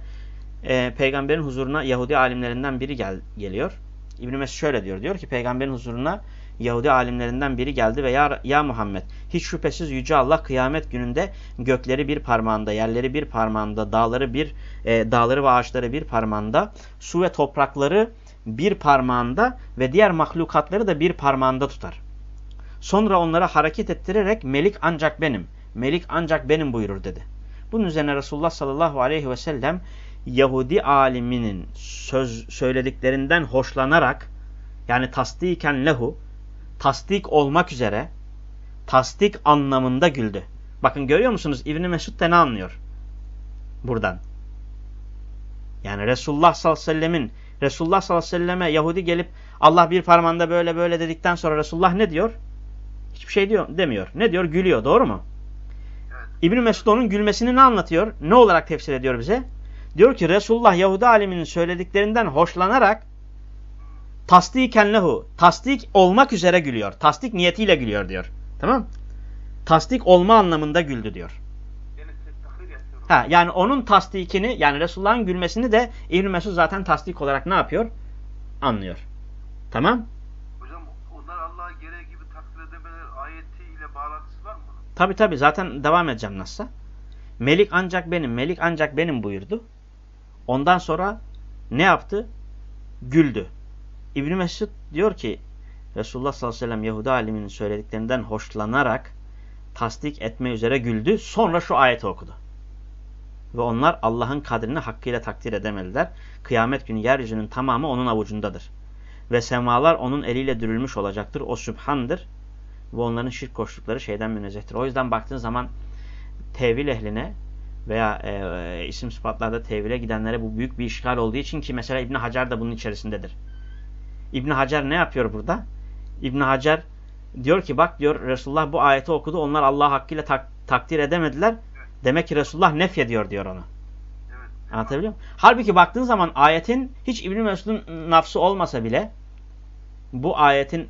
e, peygamberin huzuruna Yahudi alimlerinden biri gel geliyor. İbn Mesud şöyle diyor. Diyor ki peygamberin huzuruna Yahudi alimlerinden biri geldi ve ya, ya Muhammed hiç şüphesiz Yüce Allah kıyamet gününde gökleri bir parmağında, yerleri bir parmağında, dağları bir e, dağları ve ağaçları bir parmağında, su ve toprakları bir parmağında ve diğer mahlukatları da bir parmağında tutar. Sonra onlara hareket ettirerek melik ancak benim, melik ancak benim buyurur dedi. Bunun üzerine Resulullah sallallahu aleyhi ve sellem Yahudi aliminin söz söylediklerinden hoşlanarak yani tasdiken lehu tasdik olmak üzere tasdik anlamında güldü. Bakın görüyor musunuz İbni Mesud da ne anlıyor? Buradan. Yani Resulullah sallallahu aleyhi ve sellemin Resulullah sallallahu aleyhi ve selleme Yahudi gelip Allah bir parmağında böyle böyle dedikten sonra Resulullah ne diyor? Hiçbir şey diyor, demiyor. Ne diyor? Gülüyor. Doğru mu? Evet. İbn-i Mesud onun gülmesini ne anlatıyor? Ne olarak tefsir ediyor bize? Diyor ki Resulullah Yahudi aliminin söylediklerinden hoşlanarak tasdiken lehu. Tasdik olmak üzere gülüyor. Tasdik niyetiyle gülüyor diyor. Tamam Tasdik olma anlamında güldü diyor. Ha, yani onun tasdikini yani Resulullah'ın gülmesini de İbn Mesud zaten tasdik olarak ne yapıyor? Anlıyor. Tamam? Tabi tabi zaten devam edeceğim nasılsa. Melik ancak benim, melik ancak benim buyurdu. Ondan sonra ne yaptı? Güldü. İbn Mesud diyor ki Resulullah sallallahu aleyhi ve sellem Yahudi aliminin söylediklerinden hoşlanarak tasdik etme üzere güldü. Sonra şu ayeti okudu. Ve onlar Allah'ın kadrini hakkıyla takdir edemediler. Kıyamet günü yeryüzünün tamamı onun avucundadır. Ve semalar onun eliyle dürülmüş olacaktır. O sübhandır. Ve onların şirk koştukları şeyden münezzehtir. O yüzden baktığın zaman tevil ehline veya e, isim sıfatlarda tevhile gidenlere bu büyük bir işgal olduğu için ki mesela İbn Hacer da bunun içerisindedir. İbn Hacer ne yapıyor burada? İbn Hacer diyor ki bak diyor Resulullah bu ayeti okudu. Onlar Allah hakkıyla tak takdir edemediler. Demek ki Resulullah nef ediyor diyor onu. Anlatabiliyor muyum? Halbuki baktığın zaman ayetin hiç İbn Mesud'un nafsı olmasa bile bu ayetin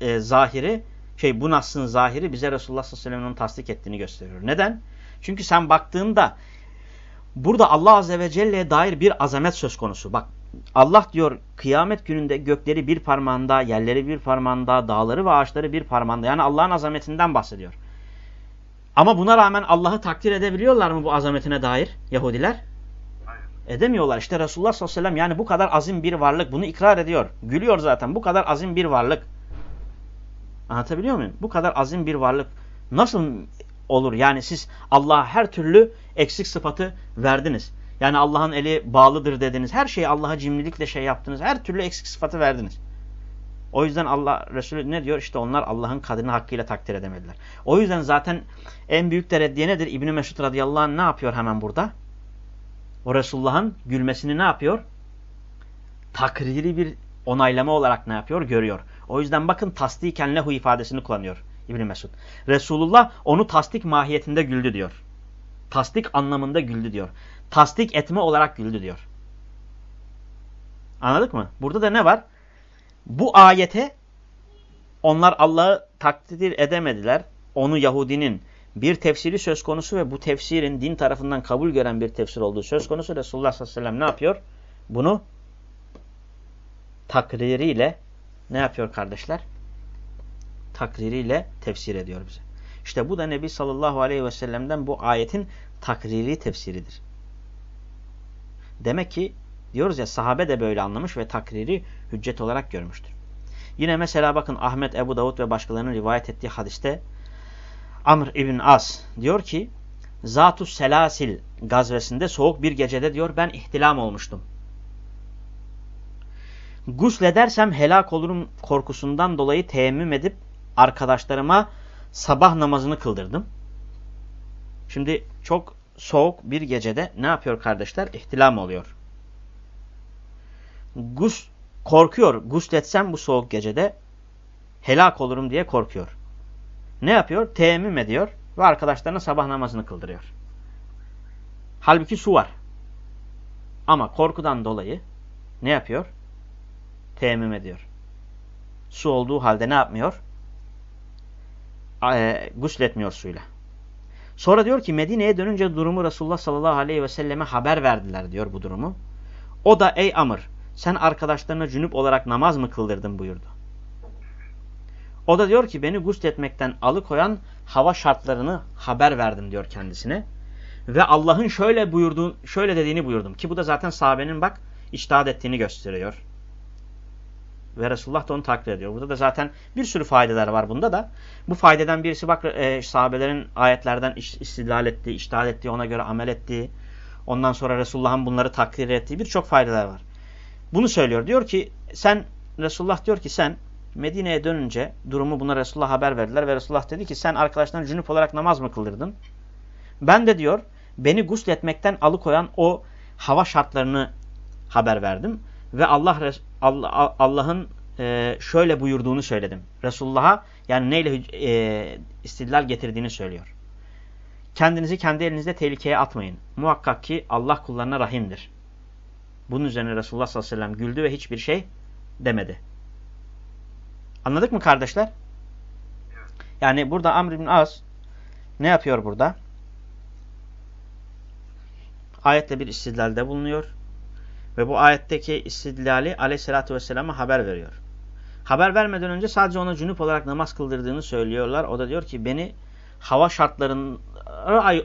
e, zahiri şey bu nasın zahiri bize Resulullah sallallahu aleyhi ve sellem'in tasdik ettiğini gösteriyor. Neden? Çünkü sen baktığında burada Allah azze ve celle'ye dair bir azamet söz konusu. Bak Allah diyor kıyamet gününde gökleri bir parmağında, yerleri bir parmağında, dağları ve ağaçları bir parmağında. Yani Allah'ın azametinden bahsediyor. Ama buna rağmen Allah'ı takdir edebiliyorlar mı bu azametine dair Yahudiler? Hayır. Edemiyorlar. İşte Resulullah sallallahu aleyhi ve sellem yani bu kadar azim bir varlık bunu ikrar ediyor. Gülüyor zaten. Bu kadar azim bir varlık. Anlatabiliyor muyum? Bu kadar azim bir varlık nasıl olur? Yani siz Allah'a her türlü eksik sıfatı verdiniz. Yani Allah'ın eli bağlıdır dediniz. Her şeyi Allah'a cimrilikle şey yaptınız. Her türlü eksik sıfatı verdiniz. O yüzden Allah Resulü ne diyor? İşte onlar Allah'ın kadrini hakkıyla takdir edemediler. O yüzden zaten en büyük de reddiye nedir? İbn-i Mesud radıyallahu anh ne yapıyor hemen burada? O Resulullah'ın gülmesini ne yapıyor? Takriri bir onaylama olarak ne yapıyor? Görüyor. O yüzden bakın tasdiken lehu ifadesini kullanıyor İbn Mesud. Resulullah onu tasdik mahiyetinde güldü diyor. Tasdik anlamında güldü diyor. Tasdik etme olarak güldü diyor. Anladık mı? Burada da ne var? Bu ayete onlar Allah'ı takdir edemediler. Onu Yahudinin bir tefsiri söz konusu ve bu tefsirin din tarafından kabul gören bir tefsir olduğu söz konusu. Resulullah sallallahu aleyhi ve sellem ne yapıyor? Bunu takririyle ne yapıyor kardeşler? Takririyle tefsir ediyor bize. İşte bu da Nebi sallallahu aleyhi ve sellem'den bu ayetin takriri tefsiridir. Demek ki diyoruz ya sahabe de böyle anlamış ve takriri hüccet olarak görmüştür. Yine mesela bakın Ahmet, Ebu Davud ve başkalarının rivayet ettiği hadiste Amr ibn As diyor ki Zatus Selasil gazvesinde soğuk bir gecede diyor ben ihtilam olmuştum. Gusledersem helak olurum korkusundan dolayı teyemmüm edip arkadaşlarıma sabah namazını kıldırdım. Şimdi çok soğuk bir gecede ne yapıyor kardeşler? İhtilam oluyor. Gus korkuyor. Gusletsem bu soğuk gecede helak olurum diye korkuyor. Ne yapıyor? Teyemmüm ediyor ve arkadaşlarına sabah namazını kıldırıyor. Halbuki su var. Ama korkudan dolayı ne yapıyor? Teyemmüm ediyor. Su olduğu halde ne yapmıyor? E, gusletmiyor suyla. Sonra diyor ki Medine'ye dönünce durumu Resulullah sallallahu aleyhi ve selleme haber verdiler diyor bu durumu. O da ey Amr sen arkadaşlarına cünüp olarak namaz mı kıldırdın buyurdu. O da diyor ki beni gusletmekten alıkoyan hava şartlarını haber verdim diyor kendisine. Ve Allah'ın şöyle buyurduğu, şöyle dediğini buyurdum. Ki bu da zaten sahabenin bak içtihat ettiğini gösteriyor. Ve Resulullah da onu takdir ediyor. Burada da zaten bir sürü faydeler var bunda da. Bu faydeden birisi bak e, sahabelerin ayetlerden istidlal ettiği, iştihad ettiği, ona göre amel ettiği. Ondan sonra Resulullah'ın bunları takdir ettiği birçok faydeler var. Bunu söylüyor. Diyor ki sen Resulullah diyor ki sen Medine'ye dönünce durumu buna Resulullah haber verdiler ve Resulullah dedi ki sen arkadaşların cünüp olarak namaz mı kıldırdın? Ben de diyor beni gusletmekten alıkoyan o hava şartlarını haber verdim ve Allah Allah'ın e, şöyle buyurduğunu söyledim. Resulullah'a yani neyle e, istidlal getirdiğini söylüyor. Kendinizi kendi elinizde tehlikeye atmayın. Muhakkak ki Allah kullarına rahimdir. Bunun üzerine Resulullah sallallahu aleyhi ve sellem güldü ve hiçbir şey demedi. Anladık mı kardeşler? Yani burada Amr ibn Az ne yapıyor burada? Ayetle bir istidlalde bulunuyor. Ve bu ayetteki istidlali aleyhissalatü vesselam'a haber veriyor. Haber vermeden önce sadece ona cünüp olarak namaz kıldırdığını söylüyorlar. O da diyor ki beni hava şartlarını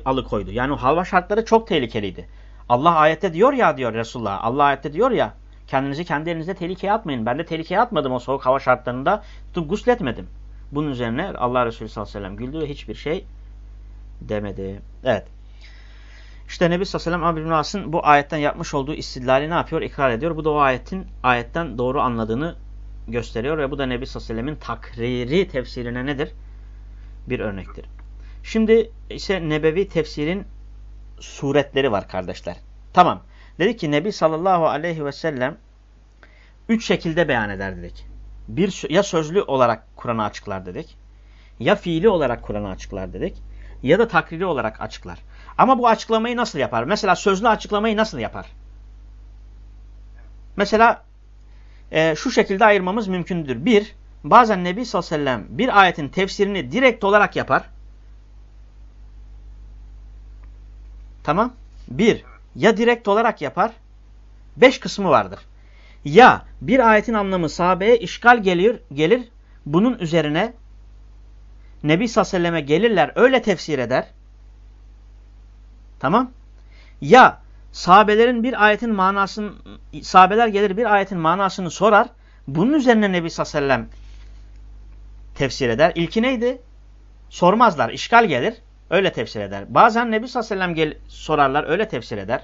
alıkoydu. Yani o hava şartları çok tehlikeliydi. Allah ayette diyor ya diyor Resulullah. Allah ayette diyor ya kendinizi kendi elinizde tehlikeye atmayın. Ben de tehlikeye atmadım o soğuk hava şartlarında. Tutup gusletmedim. Bunun üzerine Allah Resulü sallallahu aleyhi ve sellem güldü ve hiçbir şey demedi. Evet. İşte Nebi sallallahu aleyhi ve sellem As'ın bu ayetten yapmış olduğu istidlali ne yapıyor? İkrar ediyor. Bu da o ayetin ayetten doğru anladığını gösteriyor ve bu da Nebi sallallahu aleyhi ve takriri tefsirine nedir? Bir örnektir. Şimdi ise nebevi tefsirin suretleri var kardeşler. Tamam. Dedi ki Nebi sallallahu aleyhi ve sellem üç şekilde beyan eder dedik. Bir, ya sözlü olarak Kur'an'ı açıklar dedik. Ya fiili olarak Kur'an'ı açıklar dedik. Ya da takriri olarak açıklar. Ama bu açıklamayı nasıl yapar? Mesela sözlü açıklamayı nasıl yapar? Mesela e, şu şekilde ayırmamız mümkündür. Bir, bazen Nebi sallallahu aleyhi ve sellem bir ayetin tefsirini direkt olarak yapar. Tamam. Bir, ya direkt olarak yapar. Beş kısmı vardır. Ya bir ayetin anlamı sahabeye işgal gelir, gelir. Bunun üzerine Nebi sallallahu aleyhi ve selleme gelirler öyle tefsir eder. Tamam. Ya sahabelerin bir ayetin manasını sahabeler gelir bir ayetin manasını sorar. Bunun üzerine Nebi sallallahu tefsir eder. İlki neydi? Sormazlar. işgal gelir. Öyle tefsir eder. Bazen Nebi sallallahu gel sorarlar. Öyle tefsir eder.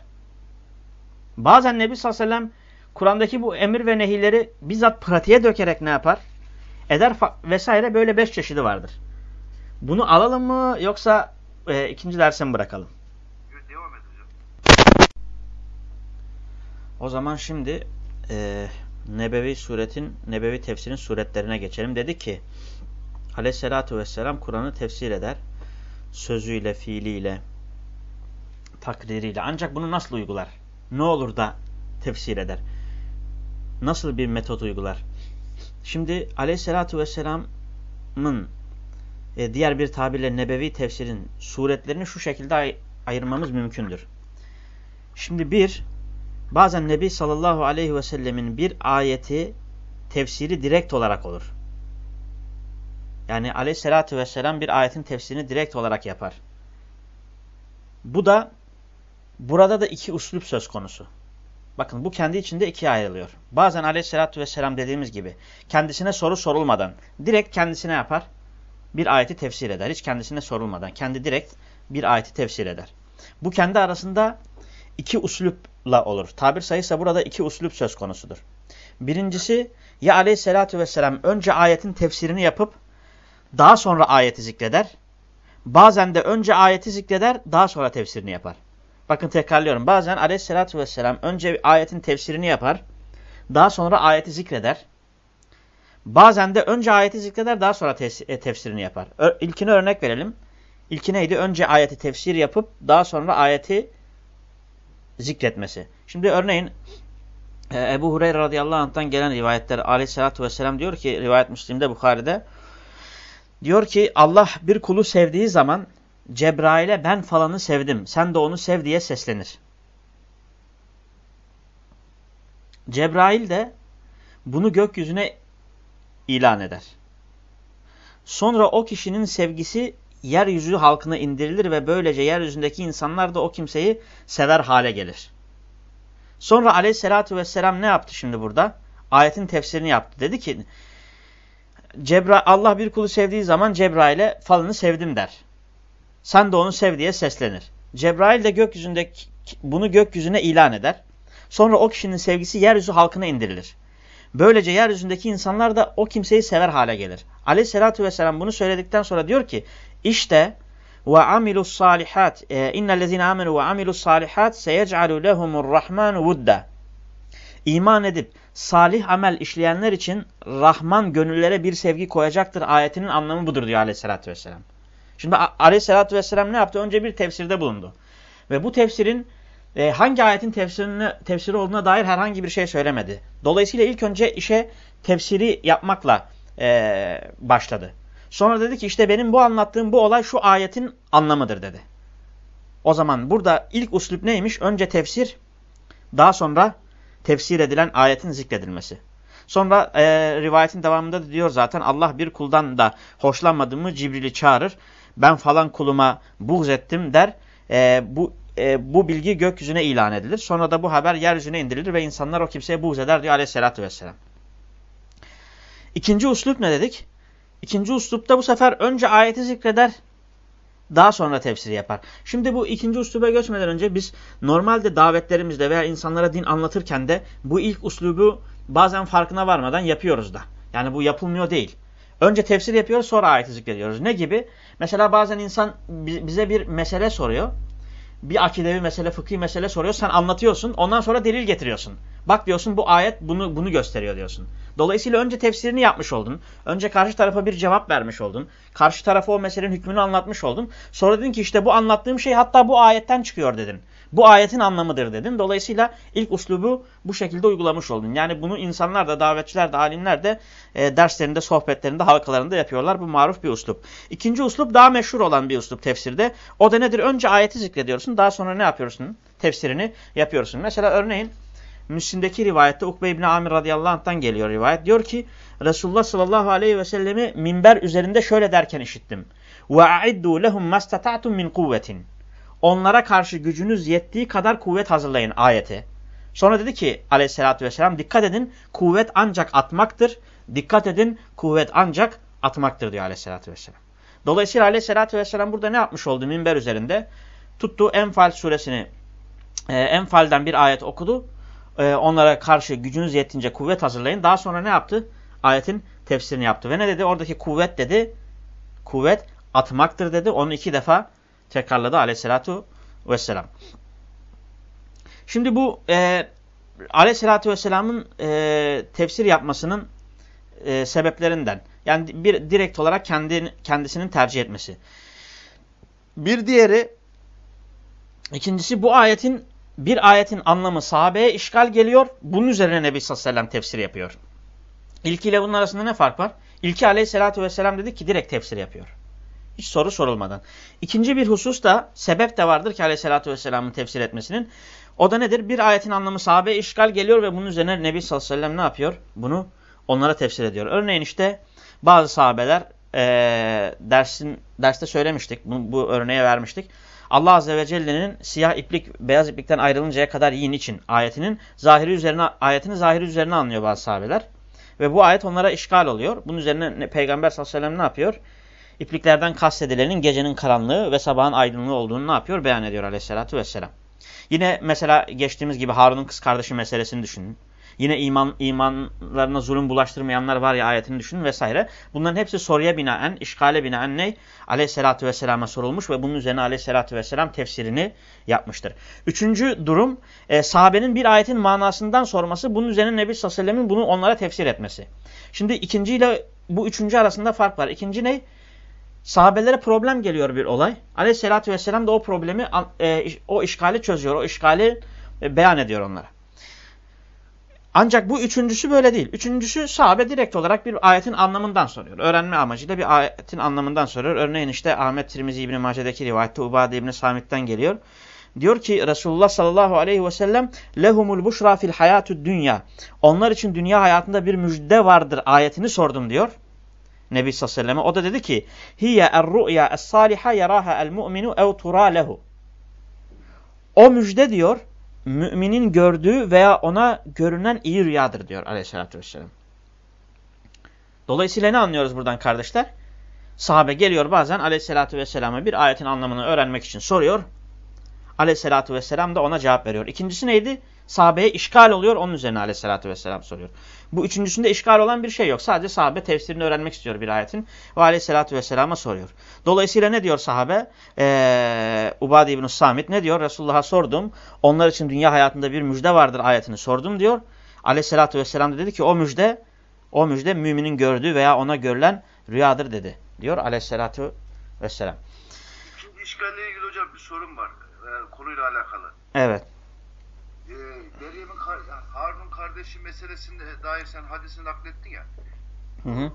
Bazen Nebi sallallahu Kur'an'daki bu emir ve nehirleri bizzat pratiğe dökerek ne yapar? Eder vesaire böyle beş çeşidi vardır. Bunu alalım mı yoksa e, ikinci derse bırakalım? Devam edeceğim. O zaman şimdi e, Nebevi suretin, Nebevi tefsirin suretlerine geçelim. Dedi ki Aleyhisselatü Vesselam Kur'an'ı tefsir eder. Sözüyle, fiiliyle, takririyle. Ancak bunu nasıl uygular? Ne olur da tefsir eder? Nasıl bir metot uygular? Şimdi Aleyhisselatü Vesselam'ın e, diğer bir tabirle nebevi tefsirin suretlerini şu şekilde ay ayırmamız mümkündür. Şimdi bir, bazen Nebi sallallahu aleyhi ve sellemin bir ayeti tefsiri direkt olarak olur. Yani aleyhissalatü vesselam bir ayetin tefsirini direkt olarak yapar. Bu da burada da iki uslup söz konusu. Bakın bu kendi içinde ikiye ayrılıyor. Bazen aleyhissalatü vesselam dediğimiz gibi kendisine soru sorulmadan direkt kendisine yapar bir ayeti tefsir eder. Hiç kendisine sorulmadan. Kendi direkt bir ayeti tefsir eder. Bu kendi arasında iki uslupla olur. Tabir sayısı burada iki uslup söz konusudur. Birincisi ya aleyhissalatü vesselam önce ayetin tefsirini yapıp daha sonra ayeti zikreder. Bazen de önce ayeti zikreder daha sonra tefsirini yapar. Bakın tekrarlıyorum. Bazen aleyhissalatü vesselam önce ayetin tefsirini yapar. Daha sonra ayeti zikreder. Bazen de önce ayeti zikreder daha sonra e, tefsirini yapar. İlkine örnek verelim. İlki neydi? Önce ayeti tefsir yapıp daha sonra ayeti zikretmesi. Şimdi örneğin e, Ebu Hureyre radıyallahu anh'tan gelen rivayetler aleyhissalatü vesselam diyor ki rivayet Müslim'de Bukhari'de diyor ki Allah bir kulu sevdiği zaman Cebrail'e ben falanı sevdim sen de onu sev diye seslenir. Cebrail de bunu gökyüzüne ilan eder. Sonra o kişinin sevgisi yeryüzü halkına indirilir ve böylece yeryüzündeki insanlar da o kimseyi sever hale gelir. Sonra aleyhissalatü vesselam ne yaptı şimdi burada? Ayetin tefsirini yaptı. Dedi ki Cebra Allah bir kulu sevdiği zaman Cebrail'e falını sevdim der. Sen de onu sev diye seslenir. Cebrail de gökyüzündeki bunu gökyüzüne ilan eder. Sonra o kişinin sevgisi yeryüzü halkına indirilir. Böylece yeryüzündeki insanlar da o kimseyi sever hale gelir. Aleyhissalatü vesselam bunu söyledikten sonra diyor ki işte ve amilus salihat e, innellezine amenu ve amilus salihat seyec'alu lehumur rahman vudda. İman edip salih amel işleyenler için Rahman gönüllere bir sevgi koyacaktır. Ayetinin anlamı budur diyor aleyhissalatü vesselam. Şimdi aleyhissalatü vesselam ne yaptı? Önce bir tefsirde bulundu. Ve bu tefsirin e, hangi ayetin tefsirine, tefsiri olduğuna dair herhangi bir şey söylemedi. Dolayısıyla ilk önce işe tefsiri yapmakla e, başladı. Sonra dedi ki işte benim bu anlattığım bu olay şu ayetin anlamıdır dedi. O zaman burada ilk uslup neymiş? Önce tefsir, daha sonra tefsir edilen ayetin zikredilmesi. Sonra e, rivayetin devamında da diyor zaten Allah bir kuldan da hoşlanmadığımı Cibril'i çağırır. Ben falan kuluma buğz ettim der. E, bu e, bu bilgi gökyüzüne ilan edilir. Sonra da bu haber yeryüzüne indirilir ve insanlar o kimseye buğz eder diyor aleyhissalatü vesselam. İkinci uslup ne dedik? İkinci uslupta bu sefer önce ayeti zikreder. daha sonra tefsiri yapar. Şimdi bu ikinci usluba geçmeden önce biz normalde davetlerimizde veya insanlara din anlatırken de bu ilk uslubu bazen farkına varmadan yapıyoruz da. Yani bu yapılmıyor değil. Önce tefsir yapıyoruz sonra ayeti zikrediyoruz. Ne gibi? Mesela bazen insan bize bir mesele soruyor. Bir akidevi mesele, fıkhi mesele soruyor. Sen anlatıyorsun. Ondan sonra delil getiriyorsun. Bak diyorsun bu ayet bunu bunu gösteriyor diyorsun. Dolayısıyla önce tefsirini yapmış oldun. Önce karşı tarafa bir cevap vermiş oldun. Karşı tarafa o meselenin hükmünü anlatmış oldun. Sonra dedin ki işte bu anlattığım şey hatta bu ayetten çıkıyor dedin. Bu ayetin anlamıdır dedin. Dolayısıyla ilk uslubu bu şekilde uygulamış oldun. Yani bunu insanlar da, davetçiler de, alimler de e, derslerinde, sohbetlerinde, halkalarında yapıyorlar. Bu maruf bir uslup. İkinci uslup daha meşhur olan bir uslup tefsirde. O da nedir? Önce ayeti zikrediyorsun. Daha sonra ne yapıyorsun? Tefsirini yapıyorsun. Mesela örneğin Müslim'deki rivayette Ukbe İbni Amir radıyallahu anh'tan geliyor rivayet. Diyor ki Resulullah sallallahu aleyhi ve sellemi minber üzerinde şöyle derken işittim. وَاَعِدُّوا لَهُمْ مَسْتَتَعْتُمْ مِنْ قُوَّةٍ Onlara karşı gücünüz yettiği kadar kuvvet hazırlayın ayeti. Sonra dedi ki aleyhissalatü vesselam dikkat edin kuvvet ancak atmaktır. Dikkat edin kuvvet ancak atmaktır diyor aleyhissalatü vesselam. Dolayısıyla aleyhissalatü vesselam burada ne yapmış oldu minber üzerinde? Tuttu Enfal suresini, e, Enfal'den bir ayet okudu e, onlara karşı gücünüz yettince kuvvet hazırlayın. Daha sonra ne yaptı? Ayetin tefsirini yaptı. Ve ne dedi? Oradaki kuvvet dedi. Kuvvet atmaktır dedi. Onu iki defa tekrarladı aleyhissalatu vesselam. Şimdi bu e, aleyhissalatü vesselamın e, tefsir yapmasının e, sebeplerinden. Yani bir direkt olarak kendi, kendisinin tercih etmesi. Bir diğeri, ikincisi bu ayetin bir ayetin anlamı sahabeye işgal geliyor. Bunun üzerine Nebi sallallahu aleyhi ve sellem tefsir yapıyor. İlkiyle bunun arasında ne fark var? İlki aleyhissalatü vesselam dedi ki direkt tefsir yapıyor. Hiç soru sorulmadan. İkinci bir husus da sebep de vardır ki aleyhissalatü vesselamın tefsir etmesinin. O da nedir? Bir ayetin anlamı sahabeye işgal geliyor ve bunun üzerine Nebi sallallahu aleyhi ve sellem ne yapıyor? Bunu onlara tefsir ediyor. Örneğin işte bazı sahabeler ee, dersin derste söylemiştik. Bu, bu örneğe vermiştik. Allah Azze ve Celle'nin siyah iplik beyaz iplikten ayrılıncaya kadar yiyin için ayetinin zahiri üzerine ayetini zahiri üzerine anlıyor bazı sahabeler. Ve bu ayet onlara işgal oluyor. Bunun üzerine Peygamber sallallahu aleyhi ve sellem ne yapıyor? İpliklerden kastedilenin gecenin karanlığı ve sabahın aydınlığı olduğunu ne yapıyor? Beyan ediyor aleyhissalatü vesselam. Yine mesela geçtiğimiz gibi Harun'un kız kardeşi meselesini düşünün. Yine iman imanlarına zulüm bulaştırmayanlar var ya ayetini düşünün vesaire. Bunların hepsi soruya binaen, işgale binaen ne? Aleyhisselatü vesselama sorulmuş ve bunun üzerine aleyhisselatü vesselam tefsirini yapmıştır. Üçüncü durum e, sahabenin bir ayetin manasından sorması. Bunun üzerine Nebi sallallahu aleyhi ve sellemin bunu onlara tefsir etmesi. Şimdi ikinciyle bu üçüncü arasında fark var. İkinci ne? Sahabelere problem geliyor bir olay. Aleyhisselatü vesselam da o problemi, e, o işgali çözüyor. O işgali e, beyan ediyor onlara. Ancak bu üçüncüsü böyle değil. Üçüncüsü sahabe direkt olarak bir ayetin anlamından soruyor. Öğrenme amacıyla bir ayetin anlamından soruyor. Örneğin işte Ahmet Tirmizi İbni Mace'deki rivayette Ubade İbni Samit'ten geliyor. Diyor ki Resulullah sallallahu aleyhi ve sellem lehumul buşra fil hayatud dünya. Onlar için dünya hayatında bir müjde vardır ayetini sordum diyor. Nebi sallallahu aleyhi ve selleme. O da dedi ki hiye er-ru'ya es-saliha yaraha el-mu'minu ev tura lehu. O müjde diyor müminin gördüğü veya ona görünen iyi rüyadır diyor aleyhissalatü vesselam. Dolayısıyla ne anlıyoruz buradan kardeşler? Sahabe geliyor bazen aleyhissalatü vesselama bir ayetin anlamını öğrenmek için soruyor. Aleyhissalatü vesselam da ona cevap veriyor. İkincisi neydi? Sahabeye işgal oluyor onun üzerine aleyhissalatü vesselam soruyor. Bu üçüncüsünde işgal olan bir şey yok. Sadece sahabe tefsirini öğrenmek istiyor bir ayetin ve aleyhissalatü vesselama soruyor. Dolayısıyla ne diyor sahabe? Ee, Ubadi ibn Samit ne diyor? Resulullah'a sordum. Onlar için dünya hayatında bir müjde vardır ayetini sordum diyor. Aleyhissalatü vesselam da dedi ki o müjde o müjde müminin gördüğü veya ona görülen rüyadır dedi. Diyor aleyhissalatü vesselam. İkinci işgalle ilgili hocam bir sorun var. E, konuyla alakalı. Evet. E, Meryem'in Harun'un kardeşi meselesinde dair sen hadisini naklettin ya. Hı hı. E,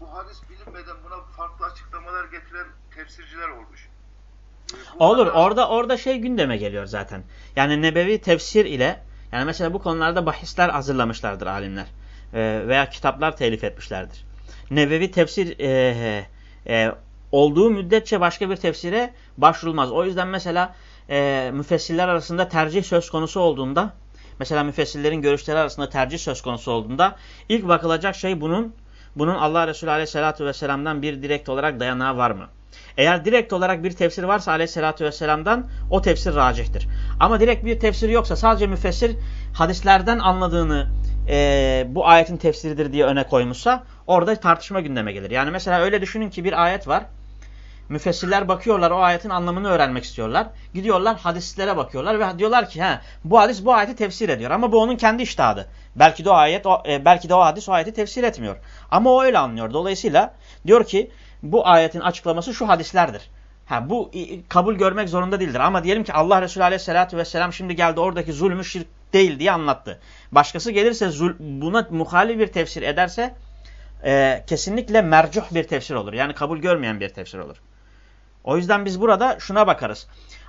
bu hadis bilinmeden buna farklı açıklamalar getiren tefsirciler olmuş. E, Olur. arada- Orada orada şey gündeme geliyor zaten. Yani nebevi tefsir ile yani mesela bu konularda bahisler hazırlamışlardır alimler. Ee, veya kitaplar telif etmişlerdir. Nebevi tefsir e, e, olduğu müddetçe başka bir tefsire başvurulmaz. O yüzden mesela e, müfessirler arasında tercih söz konusu olduğunda mesela müfessirlerin görüşleri arasında tercih söz konusu olduğunda ilk bakılacak şey bunun bunun Allah Resulü Aleyhisselatü Vesselam'dan bir direkt olarak dayanağı var mı? Eğer direkt olarak bir tefsir varsa aleyhissalatü vesselam'dan o tefsir racihtir. Ama direkt bir tefsir yoksa sadece müfessir hadislerden anladığını e, bu ayetin tefsiridir diye öne koymuşsa orada tartışma gündeme gelir. Yani mesela öyle düşünün ki bir ayet var. Müfessirler bakıyorlar o ayetin anlamını öğrenmek istiyorlar. Gidiyorlar hadislere bakıyorlar ve diyorlar ki ha bu hadis bu ayeti tefsir ediyor ama bu onun kendi iştihadı. Belki de o ayet o, e, belki de o hadis o ayeti tefsir etmiyor. Ama o öyle anlıyor. Dolayısıyla diyor ki bu ayetin açıklaması şu hadislerdir. Ha, bu kabul görmek zorunda değildir. Ama diyelim ki Allah Resulü Aleyhisselatü Vesselam şimdi geldi oradaki zulmü şirk değil diye anlattı. Başkası gelirse buna muhalif bir tefsir ederse e, kesinlikle mercuh bir tefsir olur. Yani kabul görmeyen bir tefsir olur. O yüzden biz burada şuna bakarız.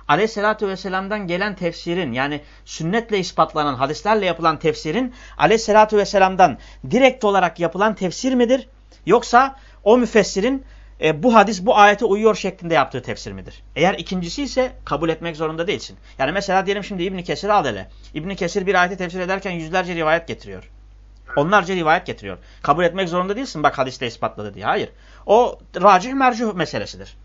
Aleyhisselatü Vesselam'dan gelen tefsirin yani sünnetle ispatlanan hadislerle yapılan tefsirin Aleyhisselatü Vesselam'dan direkt olarak yapılan tefsir midir? Yoksa o müfessirin e, bu hadis bu ayete uyuyor şeklinde yaptığı tefsir midir? Eğer ikincisi ise kabul etmek zorunda değilsin. Yani mesela diyelim şimdi İbn Kesir al hele. İbn Kesir bir ayeti tefsir ederken yüzlerce rivayet getiriyor. Onlarca rivayet getiriyor. Kabul etmek zorunda değilsin bak hadiste ispatladı diye. Hayır. O racih mercuh meselesidir.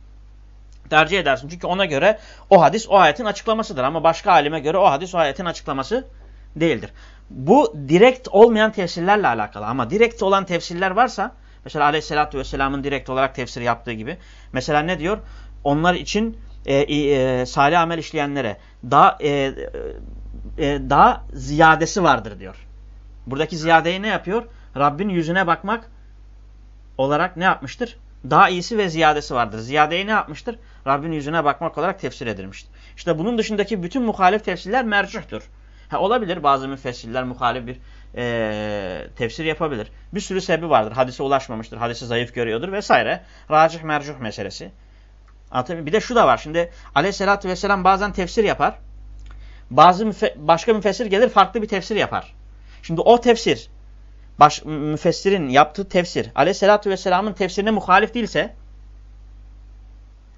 Tercih edersin. Çünkü ona göre o hadis o ayetin açıklamasıdır. Ama başka alime göre o hadis o ayetin açıklaması değildir. Bu direkt olmayan tefsirlerle alakalı. Ama direkt olan tefsirler varsa Mesela aleyhissalatü vesselamın direkt olarak tefsir yaptığı gibi. Mesela ne diyor? Onlar için e, e, salih amel işleyenlere daha e, e, daha ziyadesi vardır diyor. Buradaki ziyadeyi ne yapıyor? Rabbin yüzüne bakmak olarak ne yapmıştır? Daha iyisi ve ziyadesi vardır. Ziyadeyi ne yapmıştır? Rabbin yüzüne bakmak olarak tefsir edilmiştir. İşte bunun dışındaki bütün muhalif tefsirler mercuhtur. Ha, olabilir bazı müfessirler muhalif bir e, tefsir yapabilir. Bir sürü sebebi vardır. Hadise ulaşmamıştır. Hadisi zayıf görüyordur vesaire. Racih mercuh meselesi. Bir de şu da var. Şimdi aleyhissalatü vesselam bazen tefsir yapar. Bazı müfe başka müfessir gelir farklı bir tefsir yapar. Şimdi o tefsir baş, müfessirin yaptığı tefsir aleyhissalatü vesselamın tefsirine muhalif değilse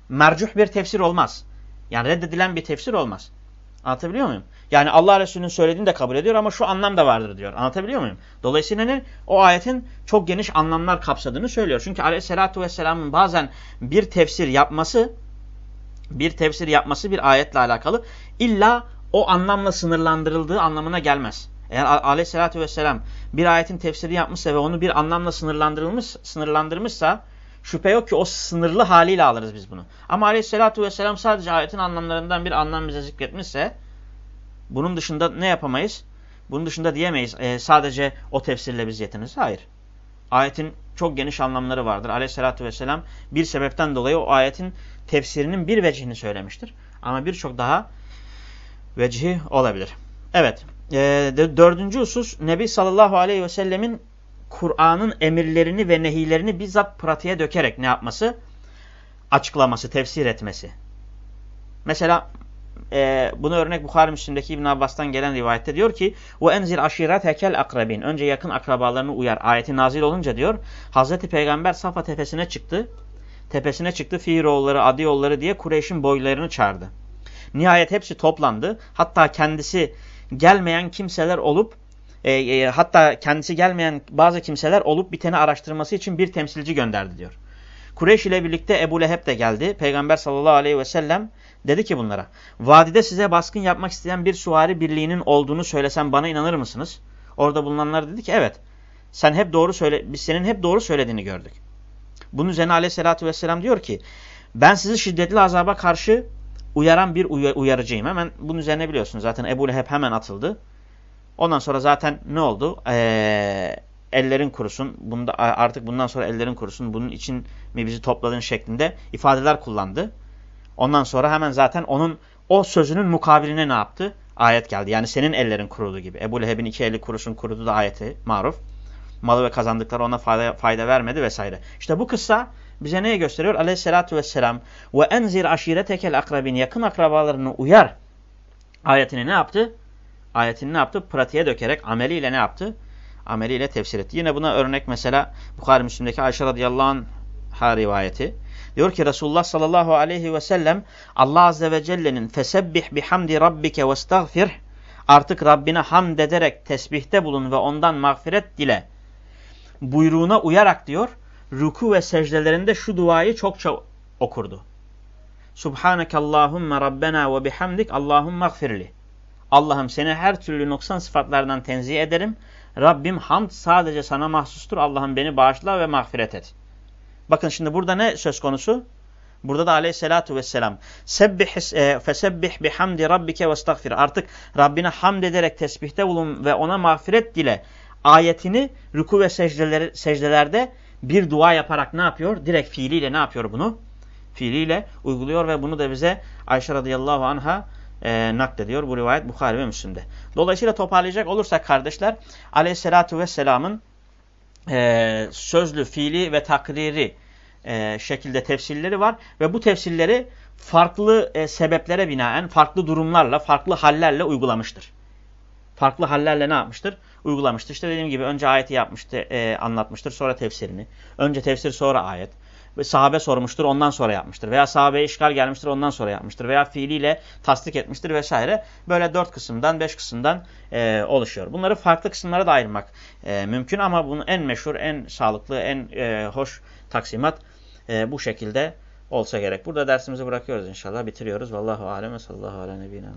mercuh bir tefsir olmaz. Yani reddedilen bir tefsir olmaz. Anlatabiliyor muyum? Yani Allah Resulü'nün söylediğini de kabul ediyor ama şu anlam da vardır diyor. Anlatabiliyor muyum? Dolayısıyla ne? O ayetin çok geniş anlamlar kapsadığını söylüyor. Çünkü aleyhissalatü vesselamın bazen bir tefsir yapması bir tefsir yapması bir ayetle alakalı illa o anlamla sınırlandırıldığı anlamına gelmez. Eğer aleyhissalatü vesselam bir ayetin tefsiri yapmışsa ve onu bir anlamla sınırlandırılmış, sınırlandırmışsa şüphe yok ki o sınırlı haliyle alırız biz bunu. Ama aleyhissalatü vesselam sadece ayetin anlamlarından bir anlam bize zikretmişse bunun dışında ne yapamayız? Bunun dışında diyemeyiz e, sadece o tefsirle biz yetiniz. Hayır. Ayetin çok geniş anlamları vardır. Aleyhissalatü vesselam bir sebepten dolayı o ayetin tefsirinin bir vecihini söylemiştir. Ama birçok daha vecihi olabilir. Evet. E, dördüncü husus Nebi sallallahu aleyhi ve sellemin Kur'an'ın emirlerini ve nehilerini bizzat pratiğe dökerek ne yapması? Açıklaması, tefsir etmesi. Mesela e, bunu örnek Bukhari Müslim'deki İbn Abbas'tan gelen rivayette diyor ki enzil aşiret hekel akrabin. Önce yakın akrabalarını uyar. Ayeti nazil olunca diyor Hazreti Peygamber Safa tepesine çıktı. Tepesine çıktı Firoğulları, Adiyoğulları diye Kureyş'in boylarını çağırdı. Nihayet hepsi toplandı. Hatta kendisi gelmeyen kimseler olup e, e, hatta kendisi gelmeyen bazı kimseler olup biteni araştırması için bir temsilci gönderdi diyor. Kureyş ile birlikte Ebu Leheb de geldi. Peygamber sallallahu aleyhi ve sellem Dedi ki bunlara, vadide size baskın yapmak isteyen bir suvari birliğinin olduğunu söylesem bana inanır mısınız? Orada bulunanlar dedi ki evet. Sen hep doğru söyle, biz senin hep doğru söylediğini gördük. Bunun üzerine aleyhissalatü vesselam diyor ki, ben sizi şiddetli azaba karşı uyaran bir uyarıcıyım. Hemen bunun üzerine biliyorsunuz zaten Ebu Leheb hemen atıldı. Ondan sonra zaten ne oldu? Ee, ellerin kurusun, bunda, artık bundan sonra ellerin kurusun, bunun için mi bizi topladığın şeklinde ifadeler kullandı. Ondan sonra hemen zaten onun o sözünün mukabiline ne yaptı? Ayet geldi. Yani senin ellerin kurudu gibi. Ebu Leheb'in iki eli kuruşun kurudu da ayeti maruf. Malı ve kazandıkları ona fayda, fayda vermedi vesaire. İşte bu kıssa bize neyi gösteriyor? Aleyhissalatü vesselam ve enzir aşiretekel akrabin yakın akrabalarını uyar. Ayetini ne yaptı? Ayetini ne yaptı? Pratiğe dökerek ameliyle ne yaptı? Ameliyle tefsir etti. Yine buna örnek mesela Bukhari Müslim'deki Ayşe radıyallahu anh'a rivayeti. Diyor ki Resulullah sallallahu aleyhi ve sellem Allah azze ve celle'nin fesebbih bihamdi rabbike vestagfir artık Rabbine hamd ederek tesbihte bulun ve ondan mağfiret dile buyruğuna uyarak diyor ruku ve secdelerinde şu duayı çokça okurdu. Subhaneke Allahümme Rabbena ve bihamdik Allahümme gfirli. Allah'ım seni her türlü noksan sıfatlardan tenzih ederim. Rabbim hamd sadece sana mahsustur. Allah'ım beni bağışla ve mağfiret et. Bakın şimdi burada ne söz konusu? Burada da aleyhissalatu vesselam sebbih e, fesebbih bihamdi rabbike vestagfir. Artık Rabbine hamd ederek tesbihte bulun ve ona mağfiret dile. Ayetini ruku ve secdeler, secdelerde bir dua yaparak ne yapıyor? Direkt fiiliyle ne yapıyor bunu? Fiiliyle uyguluyor ve bunu da bize Ayşe radıyallahu anha e, naklediyor. Bu rivayet Bukhari ve Müslim'de. Dolayısıyla toparlayacak olursak kardeşler aleyhissalatu vesselamın e, sözlü, fiili ve takriri e, şekilde tefsirleri var. Ve bu tefsirleri farklı e, sebeplere binaen, farklı durumlarla, farklı hallerle uygulamıştır. Farklı hallerle ne yapmıştır? Uygulamıştır. İşte dediğim gibi önce ayeti yapmıştı, e, anlatmıştır, sonra tefsirini. Önce tefsir, sonra ayet. Ve sahabe sormuştur, ondan sonra yapmıştır. Veya sahabeye işgal gelmiştir, ondan sonra yapmıştır. Veya fiiliyle tasdik etmiştir vesaire. Böyle dört kısımdan, beş kısımdan e, oluşuyor. Bunları farklı kısımlara da ayırmak e, mümkün ama bunun en meşhur, en sağlıklı, en e, hoş taksimat e, bu şekilde olsa gerek. Burada dersimizi bırakıyoruz inşallah. Bitiriyoruz. Vallahu alem ve sallallahu ala nebine.